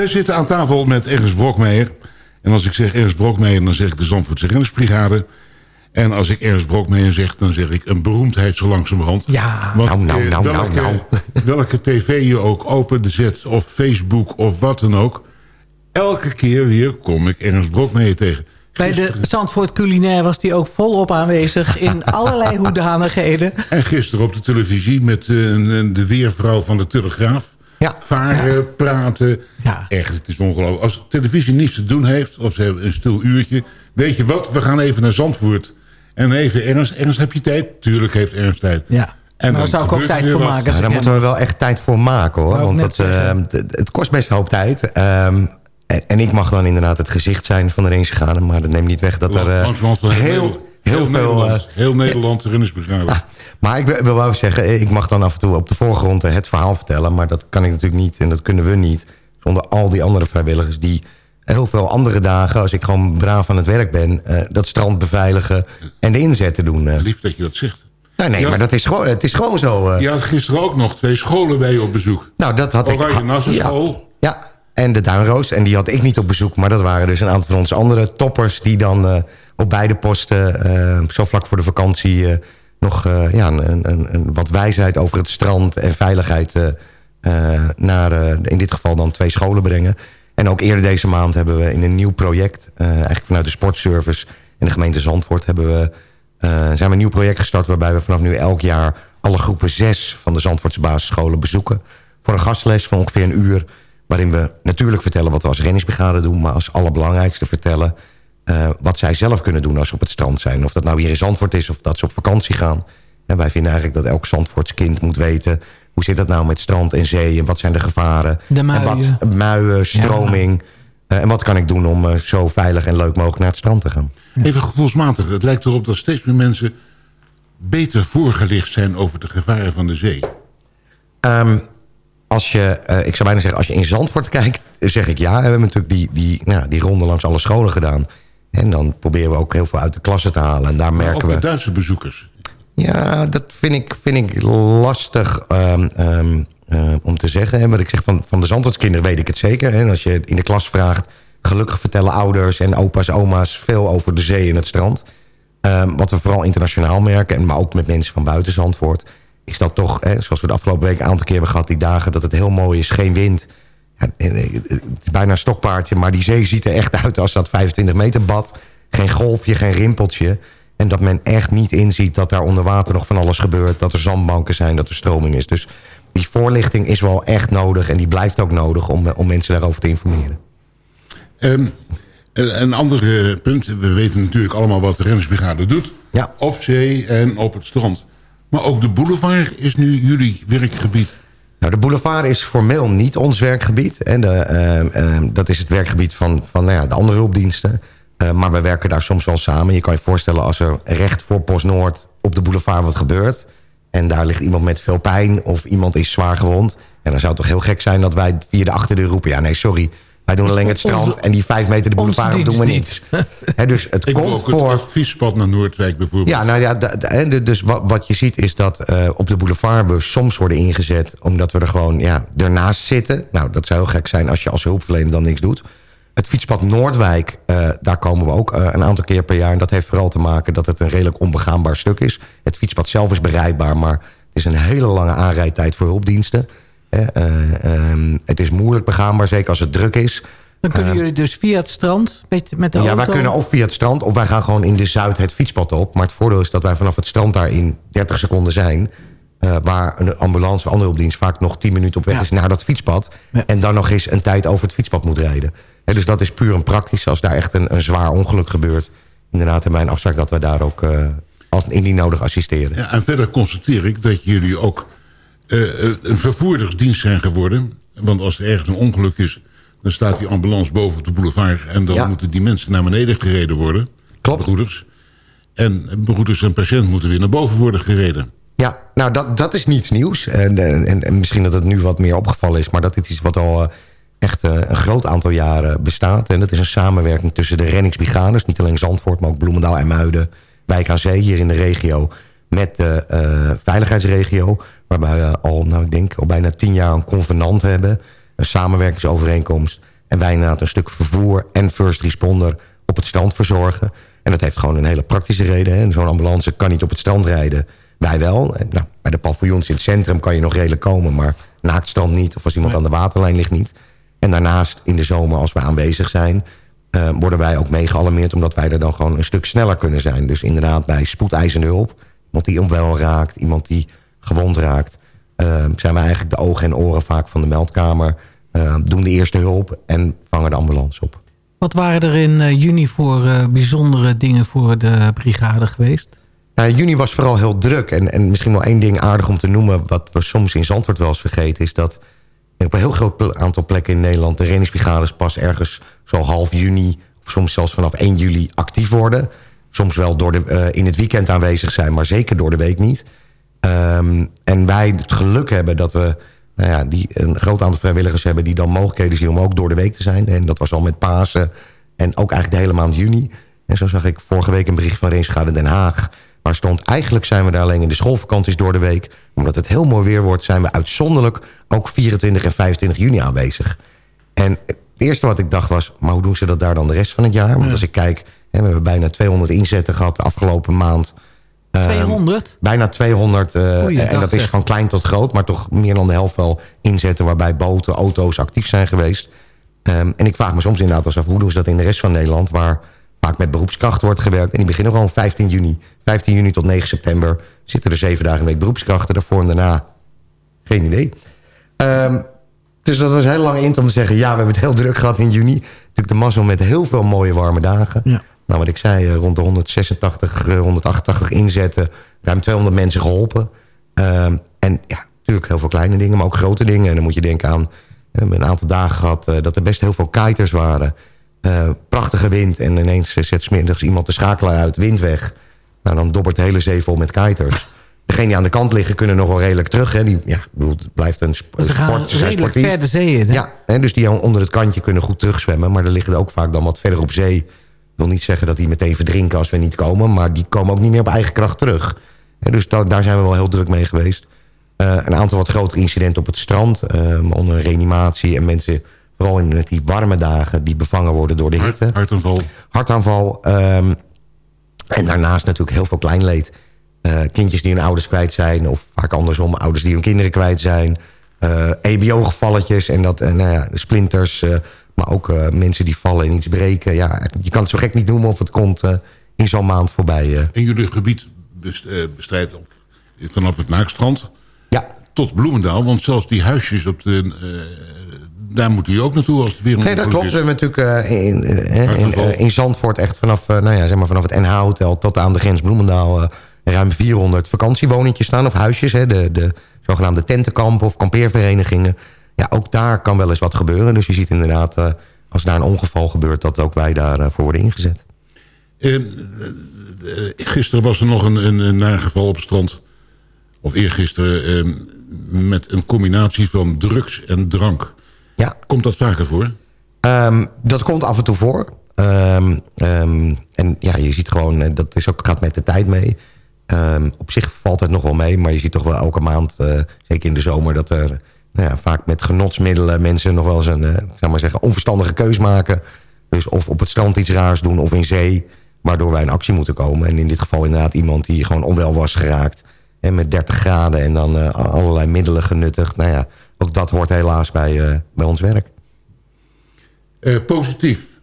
We zitten aan tafel met Ernst Brokmeijer. En als ik zeg Ernst Brokmeijer, dan zeg ik de Zandvoortse Rennersbrigade. En als ik Ernst Brokmeijer zeg, dan zeg ik een beroemdheid zo langzamerhand. Ja, Want, Nou, nou, eh, nou, welke, nou, (laughs) welke tv je ook openzet, of Facebook, of wat dan ook. Elke keer weer kom ik Ernst Brokmeijer tegen. Bij de Zandvoort Culinair was die ook volop aanwezig in (laughs) allerlei hoedanigheden. En gisteren op de televisie met eh, de weervrouw van de Telegraaf. Ja. Varen, praten. Echt, het is ongelooflijk. Als televisie niets te doen heeft, of ze hebben een stil uurtje... weet je wat, we gaan even naar Zandvoort. En even Ernst. Ernst, heb je tijd? Tuurlijk heeft Ernst tijd. Ja. En daar dan zou ik ook tijd voor maken. Ja, daar moeten we wel echt tijd voor maken hoor. Want dat, eh, het, kost best een hoop tijd. Ehm, en, en ik mag dan inderdaad het gezicht zijn van de Ringsgade. Maar dat neemt niet weg dat er eh, heel, heel, heel, veel... Nederland, eh, heel Nederland erin is begraven. Maar ik wil- wel zeggen, eh, ik mag dan af en toe op de voorgrond eh, het verhaal vertellen. Maar dat kan ik natuurlijk niet en dat kunnen we niet. Zonder al die andere vrijwilligers die heel veel andere dagen... als ik gewoon braaf aan het werk ben... eh, dat strand beveiligen en de inzetten doen. Lief dat je dat zegt. Nee, nee, Ja. maar dat is gewoon, het is gewoon zo. eh. Je had gisteren ook nog twee scholen bij je op bezoek. Nou, dat had ik... Oranje Nassenschool. Ja, ja, en de Duinroos. En die had ik niet op bezoek. Maar dat waren dus een aantal van onze andere toppers... die dan op beide posten, zo vlak voor de vakantie... nog eh, ja, een, een, een wat wijsheid over het strand en veiligheid... eh, eh, naar in dit geval dan twee scholen brengen. En ook eerder deze maand hebben we in een nieuw project... eigenlijk vanuit de sportservice en de gemeente Zandvoort... Hebben we, zijn we een nieuw project gestart... waarbij we vanaf nu elk jaar alle groepen zes... van de Zandvoortse basisscholen bezoeken... voor een gastles van ongeveer een uur... waarin we natuurlijk vertellen wat we als renningsbrigade doen... maar als allerbelangrijkste vertellen... eh, wat zij zelf kunnen doen als ze op het strand zijn. Of dat nou hier in Zandvoort is of dat ze op vakantie gaan. En wij vinden eigenlijk dat elk Zandvoorts kind moet weten... hoe zit dat nou met strand en zee en wat zijn de gevaren? De En muien. wat, muien, stroming. Eh, en wat kan ik doen om eh, zo veilig en leuk mogelijk naar het strand te gaan? Even gevoelsmatig. Het lijkt erop dat steeds meer mensen beter voorgelicht zijn over de gevaren van de zee. Ehm, als je, eh, ik zou bijna zeggen, als je in Zandvoort kijkt, zeg ik ja. We hebben natuurlijk die, die, nou, die ronde langs alle scholen gedaan. En dan proberen we ook heel veel uit de klasse te halen. En daar Maar merken ook we... de Duitse bezoekers. Ja, dat vind ik, vind ik lastig ehm, ehm, eh, om te zeggen. Maar ik zeg van, van de Zandvoortskinderen weet ik het zeker. En als je in de klas vraagt... gelukkig vertellen ouders en opa's, oma's... veel over de zee en het strand. Ehm, wat we vooral internationaal merken... en maar ook met mensen van buiten Zandvoort... is dat toch, hè, zoals we de afgelopen week een aantal keer hebben gehad... die dagen dat het heel mooi is, geen wind... Ja, en, eh, het is bijna een stokpaardje, maar die zee ziet er echt uit als dat 25 meter bad. Geen golfje, geen rimpeltje. En dat men echt niet inziet dat daar onder water nog van alles gebeurt. Dat er zandbanken zijn, dat er stroming is. Dus die voorlichting is wel echt nodig. En die blijft ook nodig om, eh, om mensen daarover te informeren. Ehm, een een ander eh, punt. We weten natuurlijk allemaal wat de rennersbrigade doet. Ja. Op zee en op het strand. Maar ook de boulevard is nu jullie werkgebied. Nou, de boulevard is formeel niet ons werkgebied. En de, ehm, ehm, dat is het werkgebied van, van nou ja, de andere hulpdiensten. Eh, maar we werken daar soms wel samen. Je kan je voorstellen als er recht voor Post Noord op de boulevard wat gebeurt... en daar ligt iemand met veel pijn of iemand is zwaar gewond... en dan zou het toch heel gek zijn dat wij via de achterdeur roepen... ja, nee, sorry, wij doen alleen het strand Onze- en die vijf meter de boulevard doen we niet. (laughs) Hè, dus het Ik komt ook het voor... adviespad naar Noordwijk bijvoorbeeld. Ja, nou ja, dus wat, wat je ziet is dat eh, op de boulevard we soms worden ingezet... omdat we er gewoon ja, ernaast zitten. Nou, dat zou heel gek zijn als je als hulpverlener dan niks doet. Het fietspad Noordwijk, eh, daar komen we ook eh, een aantal keer per jaar. En dat heeft vooral te maken dat het een redelijk onbegaanbaar stuk is. Het fietspad zelf is bereikbaar, maar het is een hele lange aanrijdtijd voor hulpdiensten. Eh, ehm, het is moeilijk begaanbaar, zeker als het druk is. Dan kunnen Ehm, jullie dus via het strand met, met de ja, auto... wij kunnen of via het strand of wij gaan gewoon in de Zuid het fietspad op. Maar het voordeel is dat wij vanaf het strand daar in 30 seconden zijn. eh, waar een ambulance of andere hulpdienst vaak nog 10 minuten op weg Ja. is naar dat fietspad. En dan nog eens een tijd over het fietspad moet rijden. Hè, dus dat is puur een praktisch. Als daar echt een, een zwaar ongeluk gebeurt. Inderdaad hebben wij een afspraak dat we daar ook eh, als indien nodig assisteren. Ja, en verder constateer ik dat jullie ook een vervoerdersdienst zijn geworden. Want als er ergens een ongeluk is, dan staat die ambulance boven op de boulevard... en dan Ja. moeten die mensen naar beneden gereden worden. Klopt. Broeders. En broeders en patiënt moeten weer naar boven worden gereden. Ja, nou dat, dat is niets nieuws. En, en, en misschien dat het nu wat meer opgevallen is... maar dat dit is wat al eh, echt eh, een groot aantal jaren bestaat. En dat is een samenwerking tussen de reddingsbrigades... niet alleen Zandvoort, maar ook Bloemendaal en Muiden... Wijk aan Zee hier in de regio... met de eh, veiligheidsregio... waarbij we al, nou ik denk, al bijna tien jaar een convenant hebben... een samenwerkingsovereenkomst. En wij inderdaad een stuk vervoer en first responder op het strand verzorgen. En dat heeft gewoon een hele praktische reden. Zo'n ambulance kan niet op het strand rijden. Wij wel. En, nou, bij de paviljoens in het centrum kan je nog redelijk komen... maar naaktstrand niet, of als iemand aan de waterlijn ligt niet. En daarnaast in de zomer, als we aanwezig zijn... eh, worden wij ook meegealarmeerd... omdat wij er dan gewoon een stuk sneller kunnen zijn. Dus inderdaad bij spoedeisende hulp... iemand die onwel raakt, iemand die gewond raakt... eh, zijn wij eigenlijk de ogen en oren vaak van de meldkamer... eh, doen de eerste hulp en vangen de ambulance op. Wat waren er in eh, juni voor eh, bijzondere dingen voor de brigade geweest? Nou, juni was vooral heel druk. En, en misschien wel één ding aardig om te noemen... wat we soms in Zandvoort wel eens vergeten... is dat op een heel groot aantal plekken in Nederland... de reddingsbrigades pas ergens zo half juni... of soms zelfs vanaf 1 juli actief worden. Soms wel door de, eh, in het weekend aanwezig zijn... maar zeker door de week niet. Ehm, en wij het geluk hebben dat we nou ja, die, een groot aantal vrijwilligers hebben... die dan mogelijkheden zien om ook door de week te zijn. En dat was al met Pasen en ook eigenlijk de hele maand juni. En zo zag ik vorige week een bericht van Reddingsbrigade Den Haag... waar stond eigenlijk zijn we daar alleen in de schoolvakanties door de week. Omdat het heel mooi weer wordt... zijn we uitzonderlijk ook 24 en 25 juni aanwezig. En het eerste wat ik dacht was... maar hoe doen ze dat daar dan de rest van het jaar? Want als ik kijk, we hebben bijna 200 inzetten gehad de afgelopen maand... Ehm, 200? bijna 200. eh, Oei, en dat is van klein tot groot. Maar toch meer dan de helft wel inzetten... waarbij boten, auto's actief zijn geweest. Ehm, en ik vraag me soms inderdaad eens af... hoe doen ze dat in de rest van Nederland... waar vaak met beroepskrachten wordt gewerkt. En die beginnen gewoon 15 juni. 15 juni tot 9 september zitten er zeven dagen in de week beroepskrachten. Daarvoor en daarna geen idee. Ehm, dus dat was heel lang in om te zeggen... ja, we hebben het heel druk gehad in juni. Natuurlijk de mazzel met heel veel mooie warme dagen. Nou, wat ik zei, eh, rond de 186, eh, 188 inzetten. Ruim 200 mensen geholpen. Ehm, en ja, natuurlijk heel veel kleine dingen, maar ook grote dingen. En dan moet je denken aan... We hebben een aantal dagen gehad eh, dat er best heel veel kiters waren. Eh, prachtige wind. En ineens eh, zet smiddags iemand de schakelaar uit, wind weg. Nou, dan dobbert de hele zee vol met kiters. Degenen die aan de kant liggen kunnen nog wel redelijk terug. Hè. Die, ja, bedoel, het blijft een sp Ze gaan sport. ze zijn redelijk sportief. ver de zee in. hè? Ja, hè, dus die onder het kantje kunnen goed terugzwemmen. Maar er liggen ook vaak dan wat verder op zee. Wil niet zeggen dat die meteen verdrinken als we niet komen. Maar die komen ook niet meer op eigen kracht terug. Dus da- daar zijn we wel heel druk mee geweest. Eh, een aantal wat grotere incidenten op het strand. eh, onder reanimatie en mensen... vooral in die warme dagen die bevangen worden door de hitte. Hartaanval. Hartaanval. ehm, en daarnaast natuurlijk heel veel kleinleed. Eh, kindjes die hun ouders kwijt zijn. Of vaak andersom, ouders die hun kinderen kwijt zijn. Eh, EBO-gevalletjes en dat, nou ja, de splinters. Maar ook eh, mensen die vallen en iets breken. Ja, je kan het zo gek niet noemen of het komt eh, in zo'n maand voorbij. eh. En jullie gebied best- bestrijdt vanaf het Naakstrand ja. tot Bloemendaal. Want zelfs die huisjes, op de, daar moeten jullie ook naartoe als het weer een Nee, dat klopt. We hebben natuurlijk in, in, in Zandvoort echt vanaf, nou ja, zeg maar vanaf het NH-hotel tot aan de grens Bloemendaal... ruim 400 vakantiewoningjes staan of huisjes. Hè, de, de zogenaamde tentenkampen of kampeerverenigingen. Ja, ook daar kan wel eens wat gebeuren. Dus je ziet inderdaad, eh, als daar een ongeval gebeurt... dat ook wij daarvoor voor worden ingezet. Eh, eh, eh, gisteren was er nog een, een, een naar geval op het strand. Of eergisteren. eh, met een combinatie van drugs en drank. Ja. Komt dat vaker voor? Ehm, dat komt af en toe voor. Ehm, ehm, en ja, je ziet gewoon, eh, dat is ook, gaat met de tijd mee. Ehm, op zich valt het nog wel mee, maar je ziet toch wel elke maand, eh, zeker in de zomer, dat er nou ja, vaak met genotsmiddelen mensen nog wel eens een, eh, zou maar zeggen, onverstandige keus maken. Dus of op het strand iets raars doen of in zee, waardoor wij in actie moeten komen. En in dit geval inderdaad iemand die gewoon onwel was geraakt. En met 30 graden en dan eh, allerlei middelen genuttigd. Nou ja, ook dat hoort helaas bij, eh, bij ons werk. Eh, positief.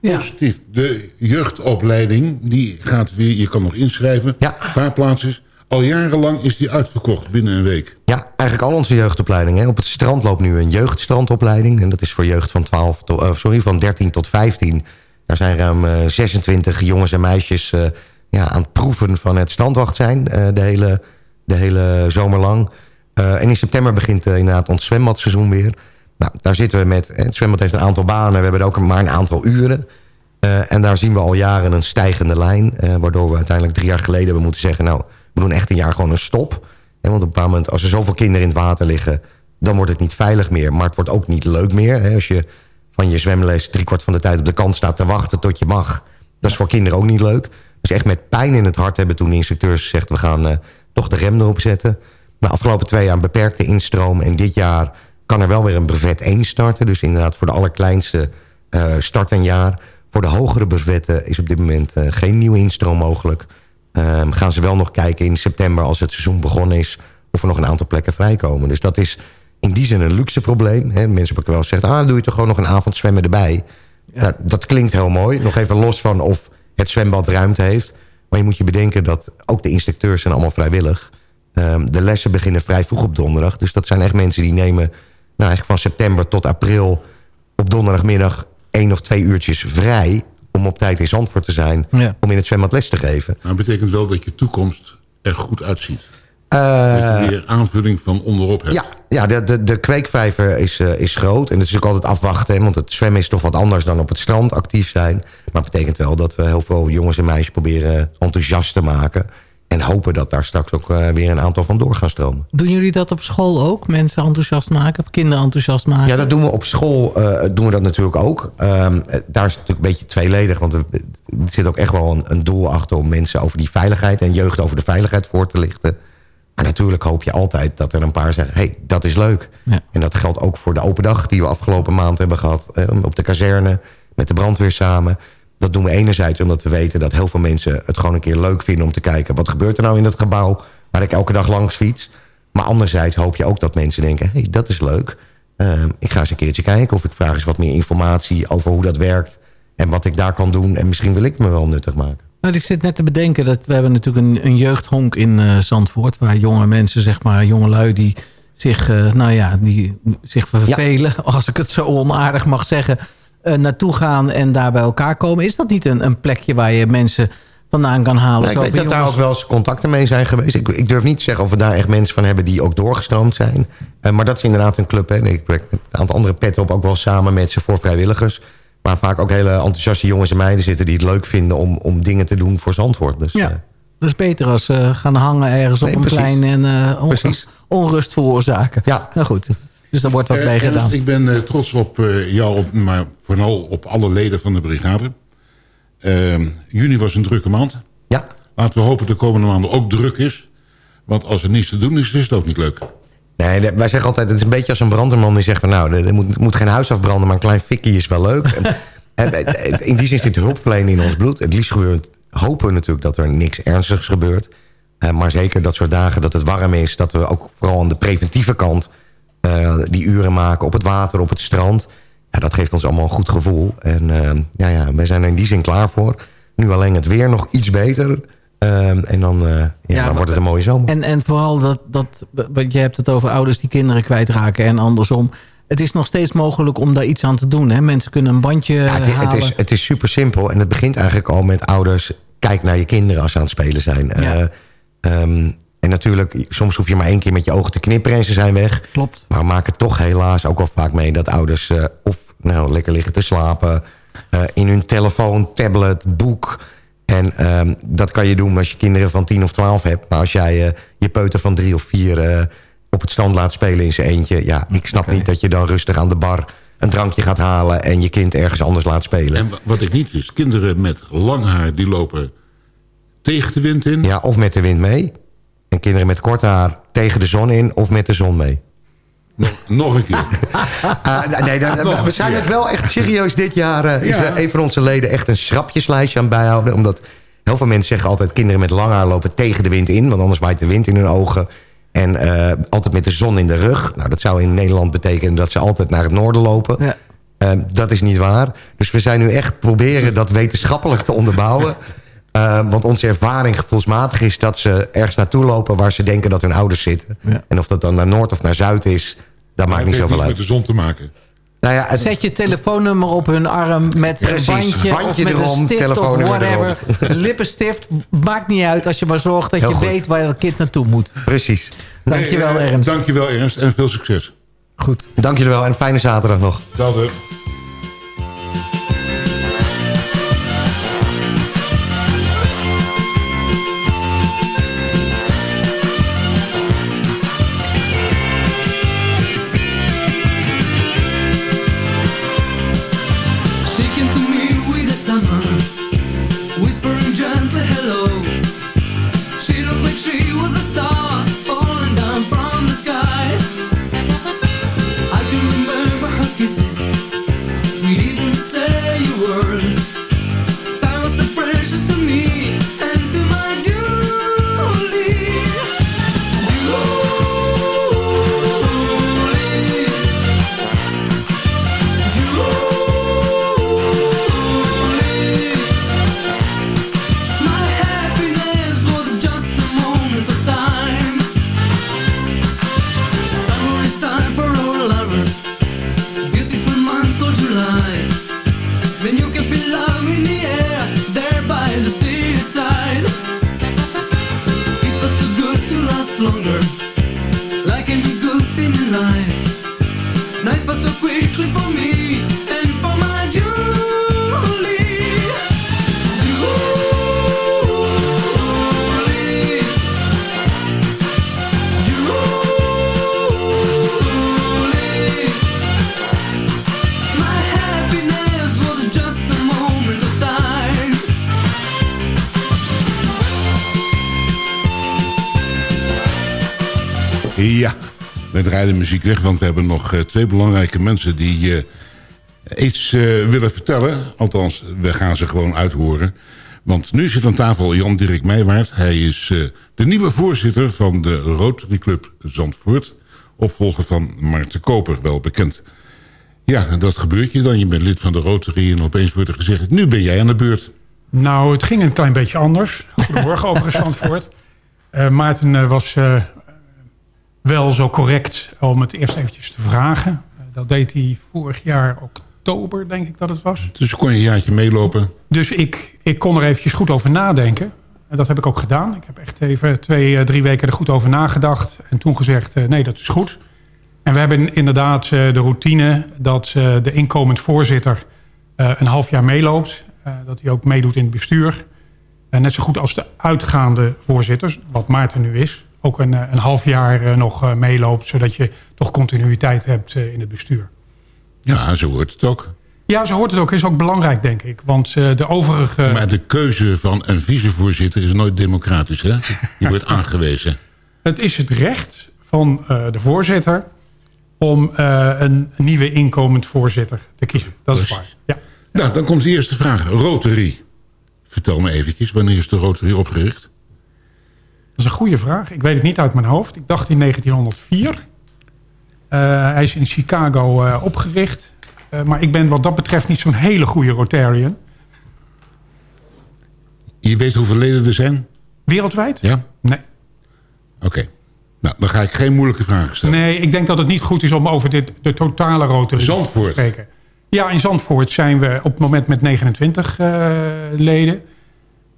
Positief. De jeugdopleiding, die gaat weer, je kan nog inschrijven. Ja. Een paar plaatsen. Al jarenlang is die uitverkocht binnen een week. Ja, eigenlijk al onze jeugdopleidingen. Op het strand loopt nu een jeugdstrandopleiding. En dat is voor jeugd van, 12 tot, eh, sorry, van 13 tot 15. Daar zijn ruim eh, 26 jongens en meisjes eh, ja, aan het proeven van het strandwacht zijn. de, hele, de hele zomer lang. En in september begint inderdaad ons zwembadseizoen weer. Nou, daar zitten we met... Het zwembad heeft een aantal banen. We hebben ook maar een aantal uren. En daar zien we al jaren een stijgende lijn. waardoor we uiteindelijk drie jaar geleden hebben moeten zeggen... nou, we doen echt een jaar gewoon een stop. Hè, want op een bepaald moment, als er zoveel kinderen in het water liggen... dan wordt het niet veilig meer. Maar het wordt ook niet leuk meer. Hè, als je van je zwemles driekwart van de tijd op de kant staat te wachten tot je mag. Dat is voor kinderen ook niet leuk. Dus echt met pijn in het hart hebben toen de instructeurs gezegd... we gaan eh, toch de rem erop zetten. De afgelopen twee jaar een beperkte instroom. En dit jaar kan er wel weer een brevet 1 starten. Dus inderdaad voor de allerkleinste eh, start een jaar. Voor de hogere brevetten is op dit moment eh, geen nieuwe instroom mogelijk. Ehm, gaan ze wel nog kijken in september als het seizoen begonnen is... of er nog een aantal plekken vrijkomen. Dus dat is in die zin een luxe probleem. Hè. Mensen hebben ook wel gezegd, ah, doe je toch gewoon nog een avond zwemmen erbij. Nou, dat klinkt heel mooi. Nog even los van of het zwembad ruimte heeft. Maar je moet je bedenken dat ook de instructeurs zijn allemaal vrijwillig. Ehm, de lessen beginnen vrij vroeg op donderdag. Dus dat zijn echt mensen die nemen nou, eigenlijk van september tot april... op donderdagmiddag één of twee uurtjes vrij... om op tijd in Zandvoort te zijn. Ja. Om in het zwembad les te geven. Nou, dat betekent wel dat je toekomst er goed uitziet. Eh, dat je weer aanvulling van onderop hebt. Ja, ja de, de, de kweekvijver is, eh, is groot. En het is ook altijd afwachten. hè, Want het zwemmen is toch wat anders dan op het strand actief zijn. Maar het betekent wel dat we heel veel jongens en meisjes proberen enthousiast te maken. En hopen dat daar straks ook eh, weer een aantal van door gaan stromen. Doen jullie dat op school ook? Mensen enthousiast maken? Of kinderen enthousiast maken? Ja, dat doen we op school eh, doen we dat natuurlijk ook. Ehm, eh, daar is het natuurlijk een beetje tweeledig. Want er, zit ook echt wel een, een doel achter om mensen over die veiligheid... en jeugd over de veiligheid voor te lichten. Maar natuurlijk hoop je altijd dat er een paar zeggen... hé, hey, dat is leuk. En dat geldt ook voor de open dag die we afgelopen maand hebben gehad... eh, op de kazerne, met de brandweer samen. Dat doen we enerzijds omdat we weten dat heel veel mensen... het gewoon een keer leuk vinden om te kijken... wat gebeurt er nou in het gebouw waar ik elke dag langs fiets. Maar anderzijds hoop je ook dat mensen denken... hé, hey, dat is leuk. Ehm, ik ga eens een keertje kijken of ik vraag eens wat meer informatie... over hoe dat werkt en wat ik daar kan doen. En misschien wil ik me wel nuttig maken. Nou, ik zit net te bedenken dat we hebben natuurlijk een, een jeugdhonk in eh, Zandvoort... waar jonge mensen, zeg maar, jongelui die zich, eh, nou ja, die zich vervelen... (laughs) als ik het zo onaardig mag zeggen, naartoe gaan en daar bij elkaar komen. Is dat niet een, een plekje waar je mensen vandaan kan halen? Nou, ik weet dat daar ook wel eens contacten mee zijn geweest. Ik, ik durf niet te zeggen of we daar echt mensen van hebben die ook doorgestroomd zijn. Eh, maar dat is inderdaad een club. Hè. Ik werk met een aantal andere petten op ook wel samen met ze voor vrijwilligers. Waar vaak ook hele enthousiaste jongens en meiden zitten... die het leuk vinden om, om dingen te doen voor Zandvoort. Dus, Ja. eh, Dat is beter als ze gaan hangen ergens op een precies. plein en eh, on- onrust veroorzaken. Ja. Nou goed, dus daar wordt wat Eh, mee gedaan. Ik ben eh, trots op eh, jou, op, maar vooral op alle leden van de brigade. Ehm, juni was een drukke maand. Ja. Laten we hopen dat de komende maanden ook druk is. Want als er niets te doen is, is het ook niet leuk. Nee, wij zeggen altijd, het is een beetje als een brandweerman die zegt van... nou, er moet, moet geen huis afbranden, maar een klein fikkie is wel leuk. (laughs) En, in die zin zit hulpverlening in ons bloed. Het liefst gebeurt, hopen we natuurlijk dat er niks ernstigs gebeurt. Maar zeker dat soort dagen dat het warm is... dat we ook vooral aan de preventieve kant die uren maken op het water, op het strand. Ja, dat geeft ons allemaal een goed gevoel. En eh, ja, ja, wij zijn er in die zin klaar voor. Nu alleen het weer nog iets beter... Eh, en dan, eh, ja, dan wordt het een mooie zomer. En, en vooral dat, dat, want je hebt het over ouders die kinderen kwijtraken en andersom. Het is nog steeds mogelijk om daar iets aan te doen. Hè? Mensen kunnen een bandje Ja, het, halen. het, is, het is super simpel. En het begint eigenlijk al met ouders. Kijk naar je kinderen als ze aan het spelen zijn. Eh, ehm, en natuurlijk, soms hoef je maar één keer met je ogen te knipperen en ze zijn weg. Klopt. Maar we maken toch helaas ook wel vaak mee dat ouders eh, of nou, lekker liggen te slapen. eh, in hun telefoon, tablet, boek. En ehm, dat kan je doen als je kinderen van 10 of 12 hebt. Maar als jij eh, je peuter van drie of vier eh, op het strand laat spelen in zijn eentje. Ja, ik snap niet dat je dan rustig aan de bar een drankje gaat halen... en je kind ergens anders laat spelen. En wa- wat ik niet wist, kinderen met lang haar die lopen tegen de wind in. Ja, of met de wind mee. En kinderen met kort haar tegen de zon in of met de zon mee. Nog, een keer. (laughs) Ah, nee, dan- (laughs) we zijn het wel echt serieus dit jaar. eh, is Ja. er een van onze leden echt een schrapjeslijstje aan bijhouden. Omdat heel veel mensen zeggen altijd... kinderen met lang haar lopen tegen de wind in. Want anders waait de wind in hun ogen. En eh, altijd met de zon in de rug. Nou, dat zou in Nederland betekenen dat ze altijd naar het noorden lopen. Eh, dat is niet waar. Dus we zijn nu echt proberen dat wetenschappelijk te onderbouwen. (laughs) Eh, want onze ervaring gevoelsmatig is dat ze ergens naartoe lopen... waar ze denken dat hun ouders zitten. En of dat dan naar noord of naar zuid is... dat maakt het niet heeft zoveel niets uit. met de zon te maken. Nou ja, het- Zet je telefoonnummer op hun arm met Precies, een bandje, bandje of met erom, een stift of telefoonnummer whatever. Lippenstift, maakt niet uit als je maar zorgt dat Heel je goed. weet waar dat kind naartoe moet. Precies. Dankjewel Nee, eh, Ernst. Dankjewel Ernst en veel succes. Goed. Dank jullie wel en fijne zaterdag nog. Dag. Wij draaien de muziek weg, want we hebben nog eh, twee belangrijke mensen die eh, iets eh, willen vertellen. Althans, we gaan ze gewoon uithoren. Want nu zit aan tafel Jan-Dirk Meijwaard. Hij is de nieuwe voorzitter van de Rotary Club Zandvoort. Opvolger van Maarten Koper, wel bekend. Ja, dat gebeurt je dan. Je bent lid van de Rotary en opeens wordt er gezegd... nu ben jij aan de beurt. Nou, het ging een klein beetje anders. Goedemorgen (laughs) overigens, Zandvoort. Eh Maarten was wel zo correct om het eerst eventjes te vragen. Eh, dat deed hij vorig jaar oktober, denk ik dat het was. Dus kon je een jaartje meelopen. Dus ik, ik kon er eventjes goed over nadenken. En dat heb ik ook gedaan. Ik heb echt even twee, eh, drie weken er goed over nagedacht. En toen gezegd, eh, nee, dat is goed. En we hebben inderdaad de routine dat de inkomend voorzitter een half jaar meeloopt. Dat hij ook meedoet in het bestuur. En net zo goed als de uitgaande voorzitters, wat Maarten nu is... ook een, eh, een half jaar eh, nog eh, meeloopt... zodat je toch continuïteit hebt in het bestuur. Ja, zo hoort het ook. Ja, zo hoort het ook. Is ook belangrijk, denk ik. Want de overige... Maar de keuze van een vicevoorzitter is nooit democratisch, hè? Die wordt (laughs) aangewezen. Het is het recht van de voorzitter om een nieuwe inkomend voorzitter te kiezen. Dat is waar. Ja. Nou, dan komt de eerste vraag. Rotary. Vertel me eventjes, wanneer is de Rotary opgericht? Dat is een goede vraag. Ik weet het niet uit mijn hoofd. Ik dacht in 1904. Eh, hij is in Chicago eh, opgericht. Eh, maar ik ben wat dat betreft niet zo'n hele goede Rotarian. Je weet hoeveel leden er zijn? Wereldwijd? Ja? Nee. Oké. Nou, dan ga ik geen moeilijke vragen stellen. Nee, ik denk dat het niet goed is om over dit, de totale Rotary Zandvoort. te spreken. Ja, in Zandvoort zijn we op het moment met 29 eh, leden.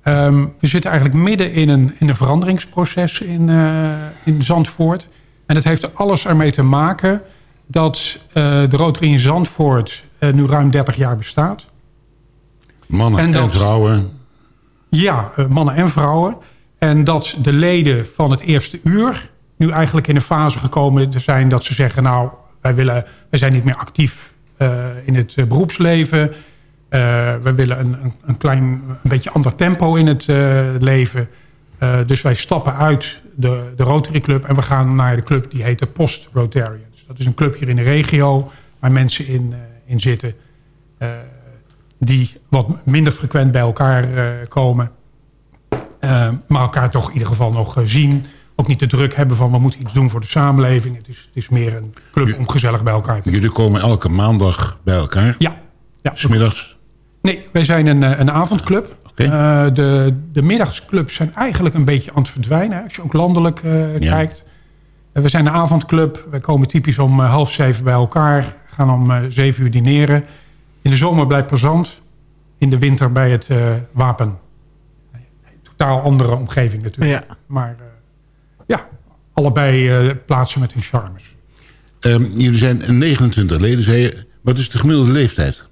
Ehm, we zitten eigenlijk midden in een, in een veranderingsproces in, eh, in Zandvoort. En dat heeft alles ermee te maken dat eh, de Rotary in Zandvoort eh, nu ruim 30 jaar bestaat. Mannen en, En vrouwen. Ja, mannen en vrouwen. En dat de leden van het eerste uur nu eigenlijk in een fase gekomen zijn dat ze zeggen... nou, wij, willen, wij zijn niet meer actief in het beroepsleven. Eh, we willen een, een, een klein, een beetje ander tempo in het eh, leven. Eh, dus wij stappen uit de, de Rotary Club en we gaan naar de club die heet de Post Rotarians. Dat is een club hier in de regio waar mensen in, in zitten... die wat minder frequent bij elkaar komen. Maar elkaar toch in ieder geval nog zien. Ook niet de druk hebben van we moeten iets doen voor de samenleving. Het is, het is meer een club om gezellig bij elkaar te Jullie komen elke maandag bij elkaar? Ja. ja. Smiddags? Nee, wij zijn een, eh, een avondclub. Eh, de, de middagsclubs zijn eigenlijk een beetje aan het verdwijnen. hè, Als je ook landelijk eh, Ja. kijkt. We zijn een avondclub. We komen typisch om half zeven bij elkaar. Gaan om zeven uur dineren. In de zomer blijft plezant. In de winter bij het eh, wapen. Totaal andere omgeving natuurlijk. Maar eh, ja, allebei eh, plaatsen met hun charmes. Ehm, jullie zijn 29 leden, zei je. Wat is de gemiddelde leeftijd?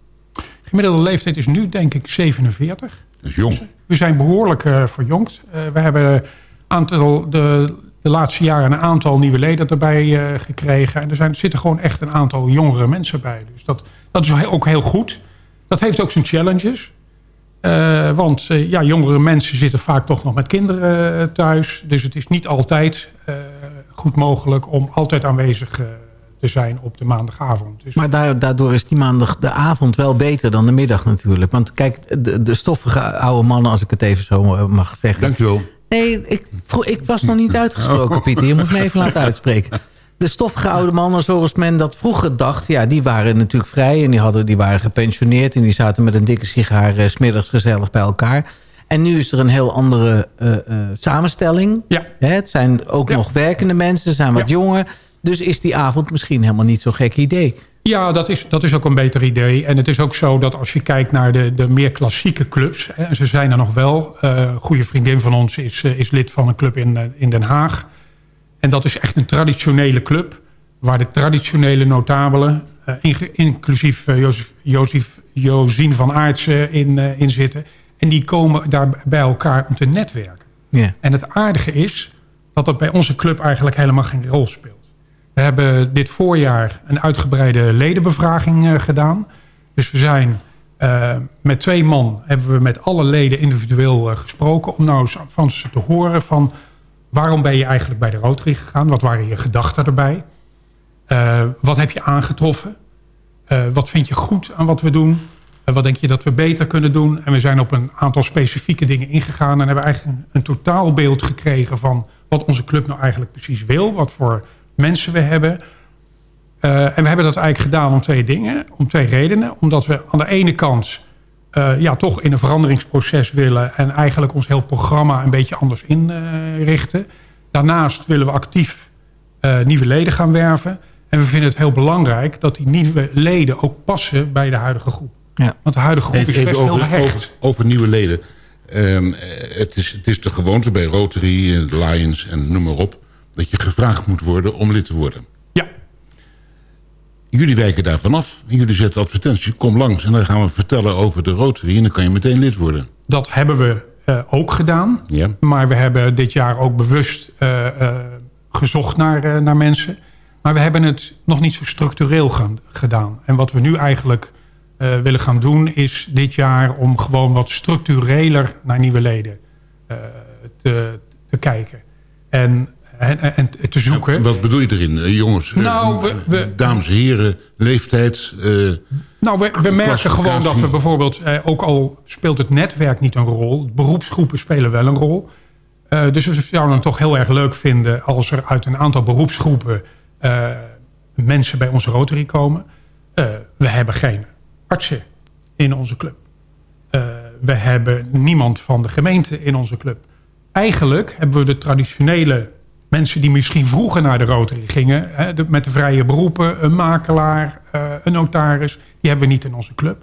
Gemiddelde leeftijd is nu denk ik 47. Dat is jong. We zijn behoorlijk eh, verjongd. Eh, we hebben aantal, de, de laatste jaren een aantal nieuwe leden erbij eh, gekregen. En er, zijn, zitten gewoon echt een aantal jongere mensen bij. Dus dat, dat is ook heel goed. Dat heeft ook zijn challenges. Want ja, jongere mensen zitten vaak toch nog met kinderen thuis. Dus het is niet altijd goed mogelijk om altijd aanwezig eh, te zijn op de maandagavond. Dus Maar daar, daardoor is die maandag de avond wel beter dan de middag natuurlijk. Want kijk, de, de stoffige oude mannen, als ik het even zo eh, mag zeggen. Dankjewel. Nee, ik, ik was nog niet uitgesproken, Pieter. Je moet me even laten uitspreken. De stoffige oude mannen, zoals men dat vroeger dacht... ja, die waren natuurlijk vrij en die, hadden, die waren gepensioneerd... en die zaten met een dikke sigaar 's smiddags gezellig bij elkaar. En nu is er een heel andere eh, eh, samenstelling. Ja. Hè, het zijn ook nog werkende mensen, ze zijn wat jonger. Dus is die avond misschien helemaal niet zo'n gek idee. Ja, dat is, dat is ook een beter idee. En het is ook zo dat als je kijkt naar de, de meer klassieke clubs... Hè, en ze zijn er nog wel. eh, een goede vriendin van ons is, eh, is lid van een club in, eh, in Den Haag. En dat is echt een traditionele club... waar de traditionele notabelen... inclusief Jozef, Jozef, Josien van Aartsen in, in zitten. En die komen daar bij elkaar om te netwerken. Ja. En het aardige is dat dat bij onze club eigenlijk helemaal geen rol speelt. We hebben dit voorjaar een uitgebreide ledenbevraging eh, gedaan. Dus we zijn eh, met twee man hebben we met alle leden individueel eh, gesproken... om nou van ze te horen van waarom ben je eigenlijk bij de Rotary gegaan? Wat waren je gedachten erbij? Wat heb je aangetroffen? Wat vind je goed aan wat we doen? Wat denk je dat we beter kunnen doen? En we zijn op een aantal specifieke dingen ingegaan... en hebben eigenlijk een, een totaalbeeld gekregen van wat onze club nou eigenlijk precies wil. Wat voor mensen we hebben. Eh, en we hebben dat eigenlijk gedaan om twee dingen. Om twee redenen. Omdat we aan de ene kant eh, ja, toch in een veranderingsproces willen... en eigenlijk ons heel programma een beetje anders inrichten. Daarnaast willen we actief eh, nieuwe leden gaan werven. En we vinden het heel belangrijk dat die nieuwe leden ook passen bij de huidige groep. Ja. Want de huidige groep Even, is best even heel over, hecht. over, over nieuwe leden. Ehm, eh, het, is, het is de gewoonte bij Rotary, eh, Lions en noem maar op... dat je gevraagd moet worden om lid te worden. Ja. Jullie wijken daar vanaf. Jullie zetten advertentie, kom langs... en dan gaan we vertellen over de Rotary... en dan kan je meteen lid worden. Dat hebben we eh, ook gedaan. Ja. Maar we hebben dit jaar ook bewust eh, eh, gezocht naar, naar mensen. Maar we hebben het nog niet zo structureel gaan- gedaan. En wat we nu eigenlijk willen gaan doen... is dit jaar om gewoon wat structureler naar nieuwe leden te, te kijken. En, en, en te zoeken. Wat bedoel je erin, eh, jongens? Eh, Nou, we- we- dames en heren, leeftijd... eh, Nou, we, we merken gewoon dat we bijvoorbeeld... Eh, ook al speelt het netwerk niet een rol... beroepsgroepen spelen wel een rol. Dus we zouden het toch heel erg leuk vinden... als er uit een aantal beroepsgroepen... mensen bij onze Rotary komen. We hebben geen artsen in onze club. We hebben niemand van de gemeente in onze club. Eigenlijk hebben we de traditionele mensen... die misschien vroeger naar de Rotary gingen... Hè, de- met de vrije beroepen, een makelaar, eh, een notaris... die hebben we niet in onze club.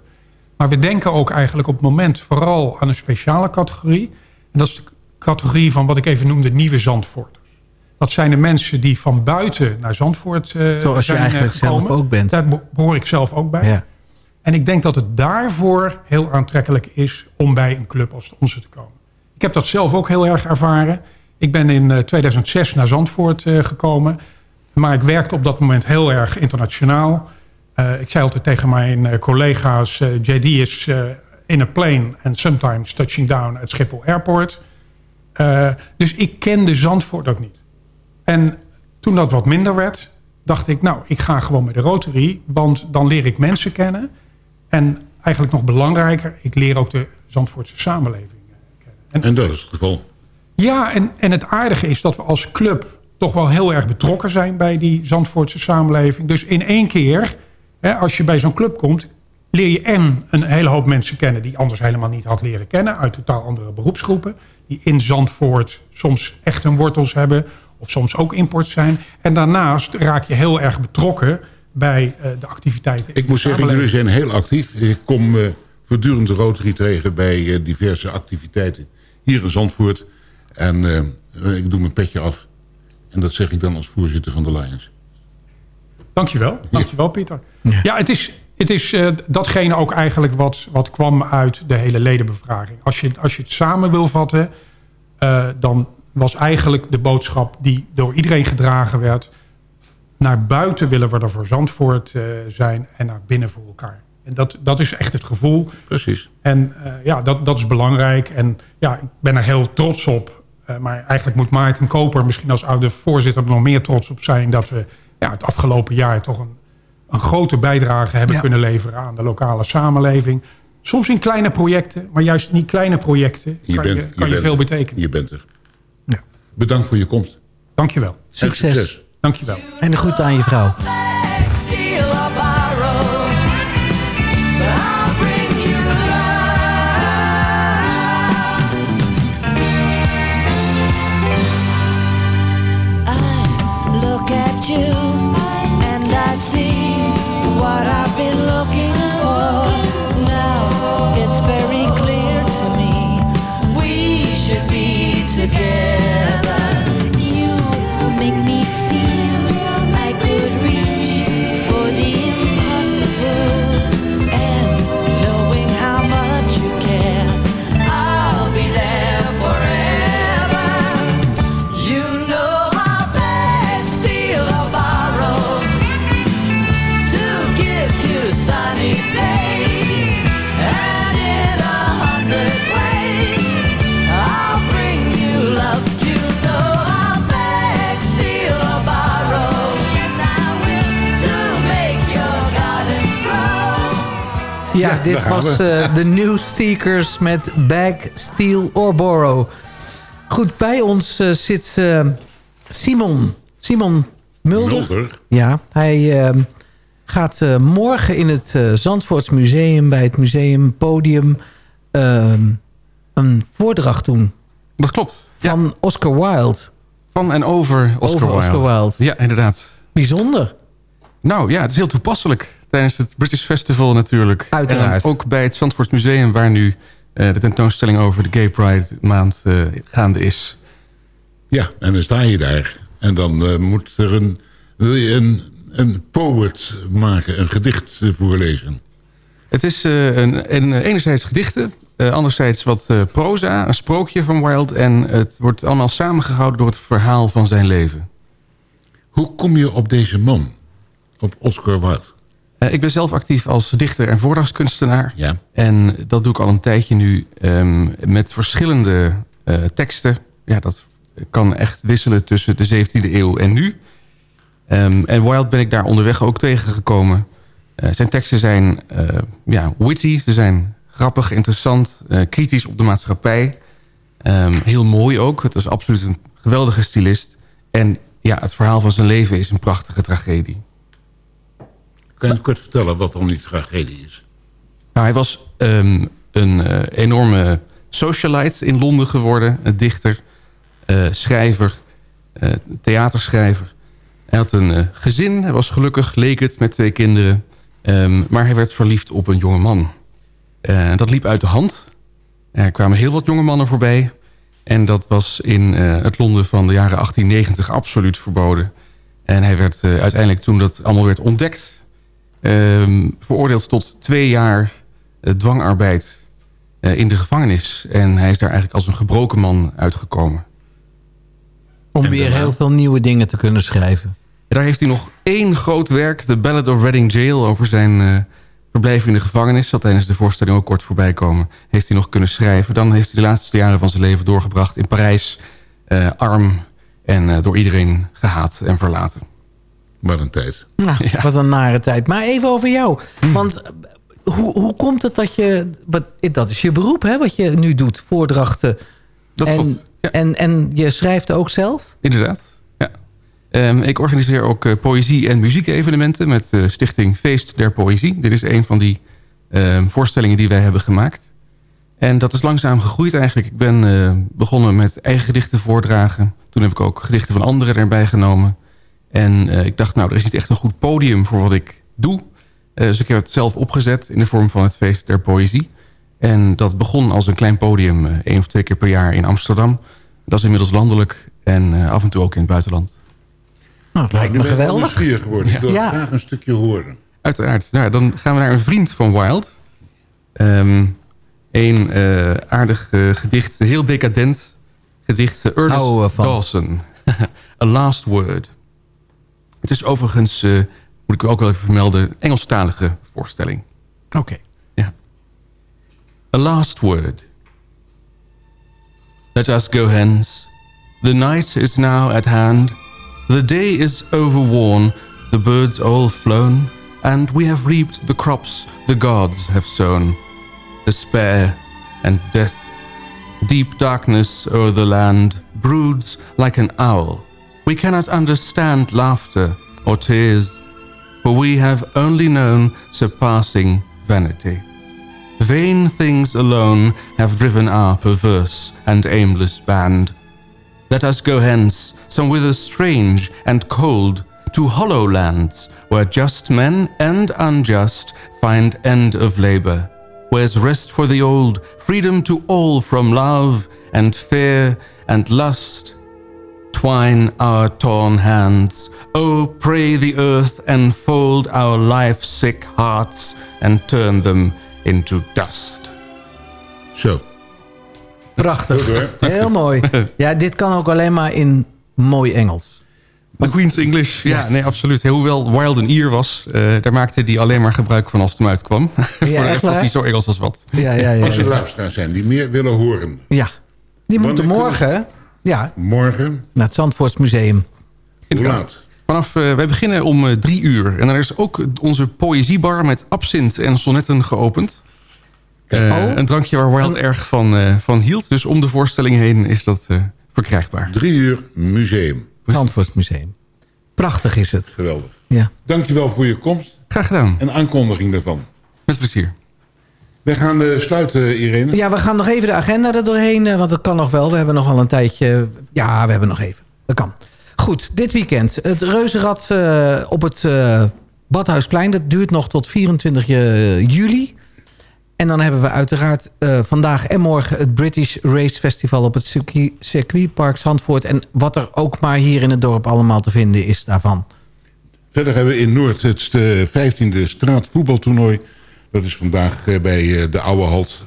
Maar we denken ook eigenlijk op het moment vooral aan een speciale categorie. En dat is de categorie van wat ik even noemde nieuwe Zandvoorters. Dat zijn de mensen die van buiten naar Zandvoort eh Zoals je zijn, eh, eigenlijk zelf gekomen. ook bent. Daar behoor ik zelf ook bij. Ja. En ik denk dat het daarvoor heel aantrekkelijk is om bij een club als onze te komen. Ik heb dat zelf ook heel erg ervaren. Ik ben in eh, 2006 naar Zandvoort eh, gekomen. Maar ik werkte op dat moment heel erg internationaal. Eh, ik zei altijd tegen mijn eh, collega's... eh, JD is eh, in a plane and sometimes touching down at Schiphol Airport. Eh, dus ik kende Zandvoort ook niet. En toen dat wat minder werd, dacht ik... nou, ik ga gewoon met de Rotary, want dan leer ik mensen kennen. En eigenlijk nog belangrijker, ik leer ook de Zandvoortse samenleving. en dat is het geval. Ja, en, en het aardige is dat we als club toch wel heel erg betrokken zijn bij die Zandvoortse samenleving. Dus in één keer, hè, als je bij zo'n club komt, leer je en een hele hoop mensen kennen die anders helemaal niet had leren kennen, uit totaal andere beroepsgroepen, die in Zandvoort soms echt hun wortels hebben, of soms ook import zijn. En daarnaast raak je heel erg betrokken bij eh, de activiteiten. Ik moet zeggen, jullie zijn heel actief. Ik kom eh, voortdurend de Rotary tegen bij eh, diverse activiteiten hier in Zandvoort. En eh, ik doe mijn petje af. En dat zeg ik dan als voorzitter van de Lions. Dankjewel, dankjewel Pieter. Ja, het is, het is eh, datgene ook eigenlijk wat, wat kwam uit de hele ledenbevraging. Als je, als je het samen wil vatten, eh, dan was eigenlijk de boodschap die door iedereen gedragen werd... naar buiten willen we er voor Zandvoort eh, zijn en naar binnen voor elkaar. En dat, dat is echt het gevoel. Precies. En eh, ja, dat, dat is belangrijk. En ja, ik ben er heel trots op. Eh, maar eigenlijk moet Maarten Koper misschien als oude voorzitter er nog meer trots op zijn... dat we ja, het afgelopen jaar toch een, een grote bijdrage hebben Ja. kunnen leveren aan de lokale samenleving. Soms in kleine projecten, maar juist niet kleine projecten Je kan, bent, je, kan je, veel er. betekenen. Je bent er. Bedankt voor je komst. Dankjewel. Succes. Dankjewel. En de groeten aan je vrouw. Ja, dit was eh, de New Seekers met Bag, Steal or Borrow. Goed, bij ons eh, zit eh, Simon. Simon Mulder. Mulder? Ja, hij eh, gaat eh, morgen in het eh Zandvoorts Museum... bij het Museumpodium eh, een voordracht doen. Dat klopt. Van Oscar Wilde. Van en over Oscar, Over Oscar Wilde. Wilde. Ja, inderdaad. Bijzonder. Nou ja, het is heel toepasselijk. Tijdens het British Festival natuurlijk. Uiteraard. En ook bij het Zandvoort Museum... waar nu eh, de tentoonstelling over de Gay Pride maand eh, gaande is. Ja, en dan sta je daar. En dan eh, moet er een... Wil je een, een poet maken, een gedicht voorlezen? Het is eh, een, een, enerzijds gedichten, eh, anderzijds wat eh, proza, een sprookje van Wilde... en het wordt allemaal samengehouden door het verhaal van zijn leven. Hoe kom je op deze man? Op Oscar Wilde? Eh, ik ben zelf actief als dichter en voordrachtskunstenaar. Ja. En dat doe ik al een tijdje nu ehm, met verschillende eh, teksten. Ja, dat kan echt wisselen tussen de 17e eeuw en nu. Ehm, en Wilde ben ik daar onderweg ook tegengekomen. Eh, zijn teksten zijn ja, witty, ze zijn grappig, interessant, kritisch op de maatschappij. Ehm, heel mooi ook. Het is absoluut een geweldige stylist. En ja, het verhaal van zijn leven is een prachtige tragedie. Kan je kort vertellen wat dan die tragedie is? Nou, hij was ehm, een eh, enorme socialite in Londen geworden. Een dichter, eh, schrijver, eh, theaterschrijver. Hij had een gezin, hij was gelukkig, leek het, met twee kinderen. Ehm, maar hij werd verliefd op een jonge man. Dat liep uit de hand. Er kwamen heel wat jonge mannen voorbij. En dat was in het Londen van de jaren 1890 absoluut verboden. En hij werd uiteindelijk, toen dat allemaal werd ontdekt... ehm, veroordeeld tot twee jaar eh, dwangarbeid eh, in de gevangenis. En hij is daar eigenlijk als een gebroken man uitgekomen. Om weer heel veel nieuwe dingen te kunnen schrijven. Daar heeft hij nog één groot werk, The Ballad of Reading Jail... over zijn eh, verblijf in de gevangenis. Dat tijdens de voorstelling ook kort voorbij komen. Heeft hij nog kunnen schrijven. Dan heeft hij de laatste jaren van zijn leven doorgebracht in Parijs. arm en door iedereen gehaat en verlaten. Wat een tijd. Nou, wat een nare tijd. Maar even over jou. Hmm. Want eh, hoe, hoe komt het dat je... Wat, dat is je beroep, hè, wat je nu doet. Voordrachten. Dat en, klopt, en, en je schrijft ook zelf? Inderdaad, ja. Ehm, ik organiseer ook eh, poëzie- en muziekevenementen... met de stichting Feest der Poëzie. Dit is een van die ehm, voorstellingen die wij hebben gemaakt. En dat is langzaam gegroeid eigenlijk. Ik ben eh, begonnen met eigen gedichten voordragen. Toen heb ik ook gedichten van anderen erbij genomen. En eh, ik dacht, nou, er is niet echt een goed podium voor wat ik doe. Eh, dus ik heb het zelf opgezet in de vorm van het Feest der Poëzie. En dat begon als een klein podium, eh, één of twee keer per jaar in Amsterdam. Dat is inmiddels landelijk en eh, af en toe ook in het buitenland. Nou, het lijkt Nu me ik wel geweldig. nieuwsgierig geworden. Ik wil Ja. graag een stukje horen. Uiteraard. Nou, dan gaan we naar een vriend van Wilde. Ehm een eh, aardig gedicht, heel decadent gedicht. Ernest. Dawson. (laughs) A Last Word. Het is overigens, eh, moet ik ook wel even vermelden, Engelstalige voorstelling. Oké. Ja. A last word. Let us go hence. The night is now at hand. The day is overworn, the birds all flown, and we have reaped the crops the gods have sown. Despair and death. Deep darkness o'er the land broods like an owl. We cannot understand laughter or tears, for we have only known surpassing vanity. Vain things alone have driven our perverse and aimless band. Let us go hence, somewhither strange and cold, to hollow lands, where just men and unjust find end of labor. Where's rest for the old, freedom to all from love and fear and lust. Twine our torn hands. Oh, pray the earth enfold our life-sick hearts and turn them into dust. Zo. Prachtig. Heel mooi. Ja, dit kan ook alleen maar in mooi Engels. The Queen's English, ja, Yes. nee, absoluut. Hoewel Wild een Ier was, eh, daar maakte hij alleen maar gebruik van als het hem uitkwam. (laughs) Voor de rest was hij zo Engels als wat. Ja, ja, ja. Als er ja. luisteraars zijn die meer willen horen. Ja. Die moeten morgen ja, Morgen, naar het Zandvoorts Museum. hoe laat? Vanaf, eh, wij beginnen om eh, drie uur. En dan is ook onze poëziebar met absint en sonnetten geopend. Eh, oh. Een drankje waar Wild erg van, eh, van hield. Dus om de voorstelling heen is dat eh, verkrijgbaar. Drie uur museum. Zandvoort Museum. Prachtig is het. Geweldig. Ja. Dankjewel voor je komst. Graag gedaan. En aankondiging daarvan. Met plezier. Wij gaan eh, sluiten, Irene. Ja, we gaan nog even de agenda er doorheen, eh, want dat kan nog wel. We hebben nog wel een tijdje... Ja, we hebben nog even. Dat kan. Goed, dit weekend. Het reuzenrad eh, op het eh, Badhuisplein. Dat duurt nog tot 24 juli. En dan hebben we uiteraard vandaag en morgen... het British Race Festival op het circuit, circuitpark Zandvoort. En wat er ook maar hier in het dorp allemaal te vinden is daarvan. Verder hebben we in Noord het eh, 15e straatvoetbaltoernooi. Dat is vandaag eh, bij eh, de Oude Halt.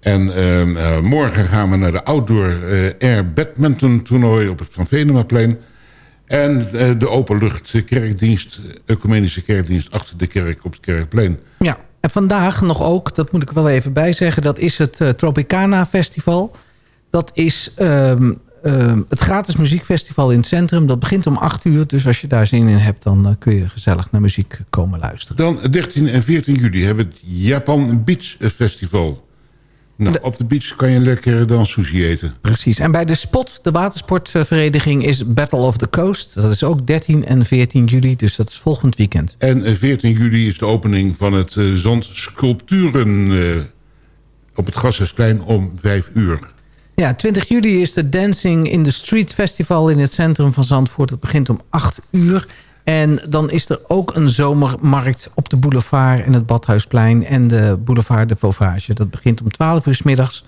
En ehm, eh, morgen gaan we naar de Outdoor Air Badminton toernooi op het Van Venemaplein. En de openlucht kerkdienst, ecumenische kerkdienst achter de kerk op het Kerkplein. Ja, en vandaag nog ook, dat moet ik wel even bij zeggen... dat is het Tropicana Festival. Dat is ehm, ehm, het gratis muziekfestival in het centrum. Dat begint om 8 uur, dus als je daar zin in hebt... dan eh, kun je gezellig naar muziek komen luisteren. Dan 13 en 14 juli hebben we het Japan Beach Festival. Nou, op de beach kan je lekker dan sushi eten. Precies. En bij de SPOT, de watersportvereniging, is Battle of the Coast. Dat is ook 13 en 14 juli, dus dat is volgend weekend. En eh, 14 juli is de opening van het eh, Zandsculpturen eh, op het Gassersplein om 5 uur. Ja, 20 juli is de Dancing in the Street Festival in het centrum van Zandvoort. Dat begint om 8 uur. En dan is er ook een zomermarkt op de boulevard en het Badhuisplein... en de boulevard de Vauvage. Dat begint om 12 uur s middags.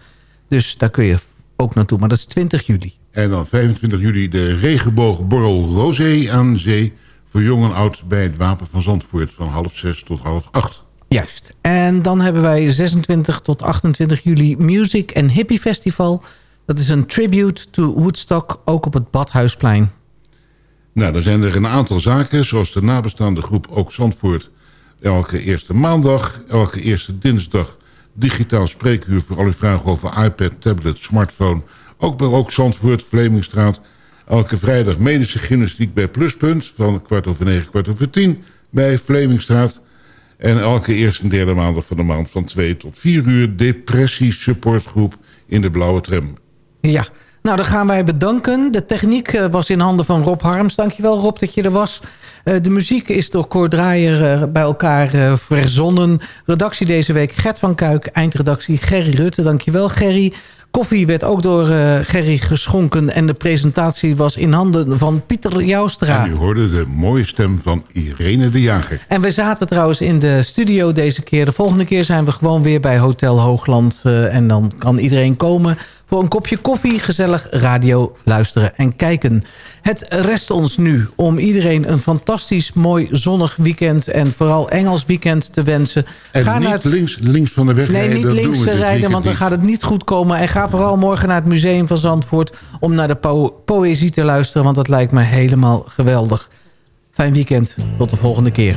Dus daar kun je ook naartoe. Maar dat is 20 juli. En dan 25 juli de regenboogborrel Rosé aan zee... voor jong en oud bij het Wapen van Zandvoort van half zes tot half acht. Juist. En dan hebben wij 26 tot 28 juli Music and Hippie Festival. Dat is een tribute to Woodstock, ook op het Badhuisplein. Nou, dan zijn er een aantal zaken, zoals de nabestaande groep Ook Zandvoort... elke eerste maandag, elke eerste dinsdag... digitaal spreekuur voor al uw vragen over iPad, tablet, smartphone... ook bij Ook Zandvoort, Vlemingstraat... elke vrijdag medische gymnastiek bij Pluspunt... van kwart over negen, kwart over tien bij Vlemingstraat... en elke eerste en derde maandag van de maand van 2 tot 4 uur... depressie supportgroep in de blauwe tram. Ja, nou dan gaan wij bedanken. De techniek eh, was in handen van Rob Harms. Dankjewel Rob dat je er was. Eh, de muziek is door Cor Draaier eh, bij elkaar verzonnen. Redactie deze week Gert van Kuik. Eindredactie Gerry Rutte. Dankjewel Gerry. Koffie werd ook door Gerry geschonken. En de presentatie was in handen van Pieter Joustra. En u hoorde de mooie stem van Irene de Jager. En we zaten trouwens in de studio deze keer. De volgende keer zijn we gewoon weer bij Hotel Hoogland. en dan kan iedereen komen voor een kopje koffie, gezellig radio luisteren en kijken. Het rest ons nu om iedereen een fantastisch mooi zonnig weekend... en vooral Engels weekend te wensen. En Ga niet naar het- links, links van de weg Nee, rijden, niet dat doen links rijden, want dan niet. gaat het niet goed komen. En ga vooral morgen naar het museum van Zandvoort... om naar de po- poëzie te luisteren, want dat lijkt me helemaal geweldig. Fijn weekend, tot de volgende keer.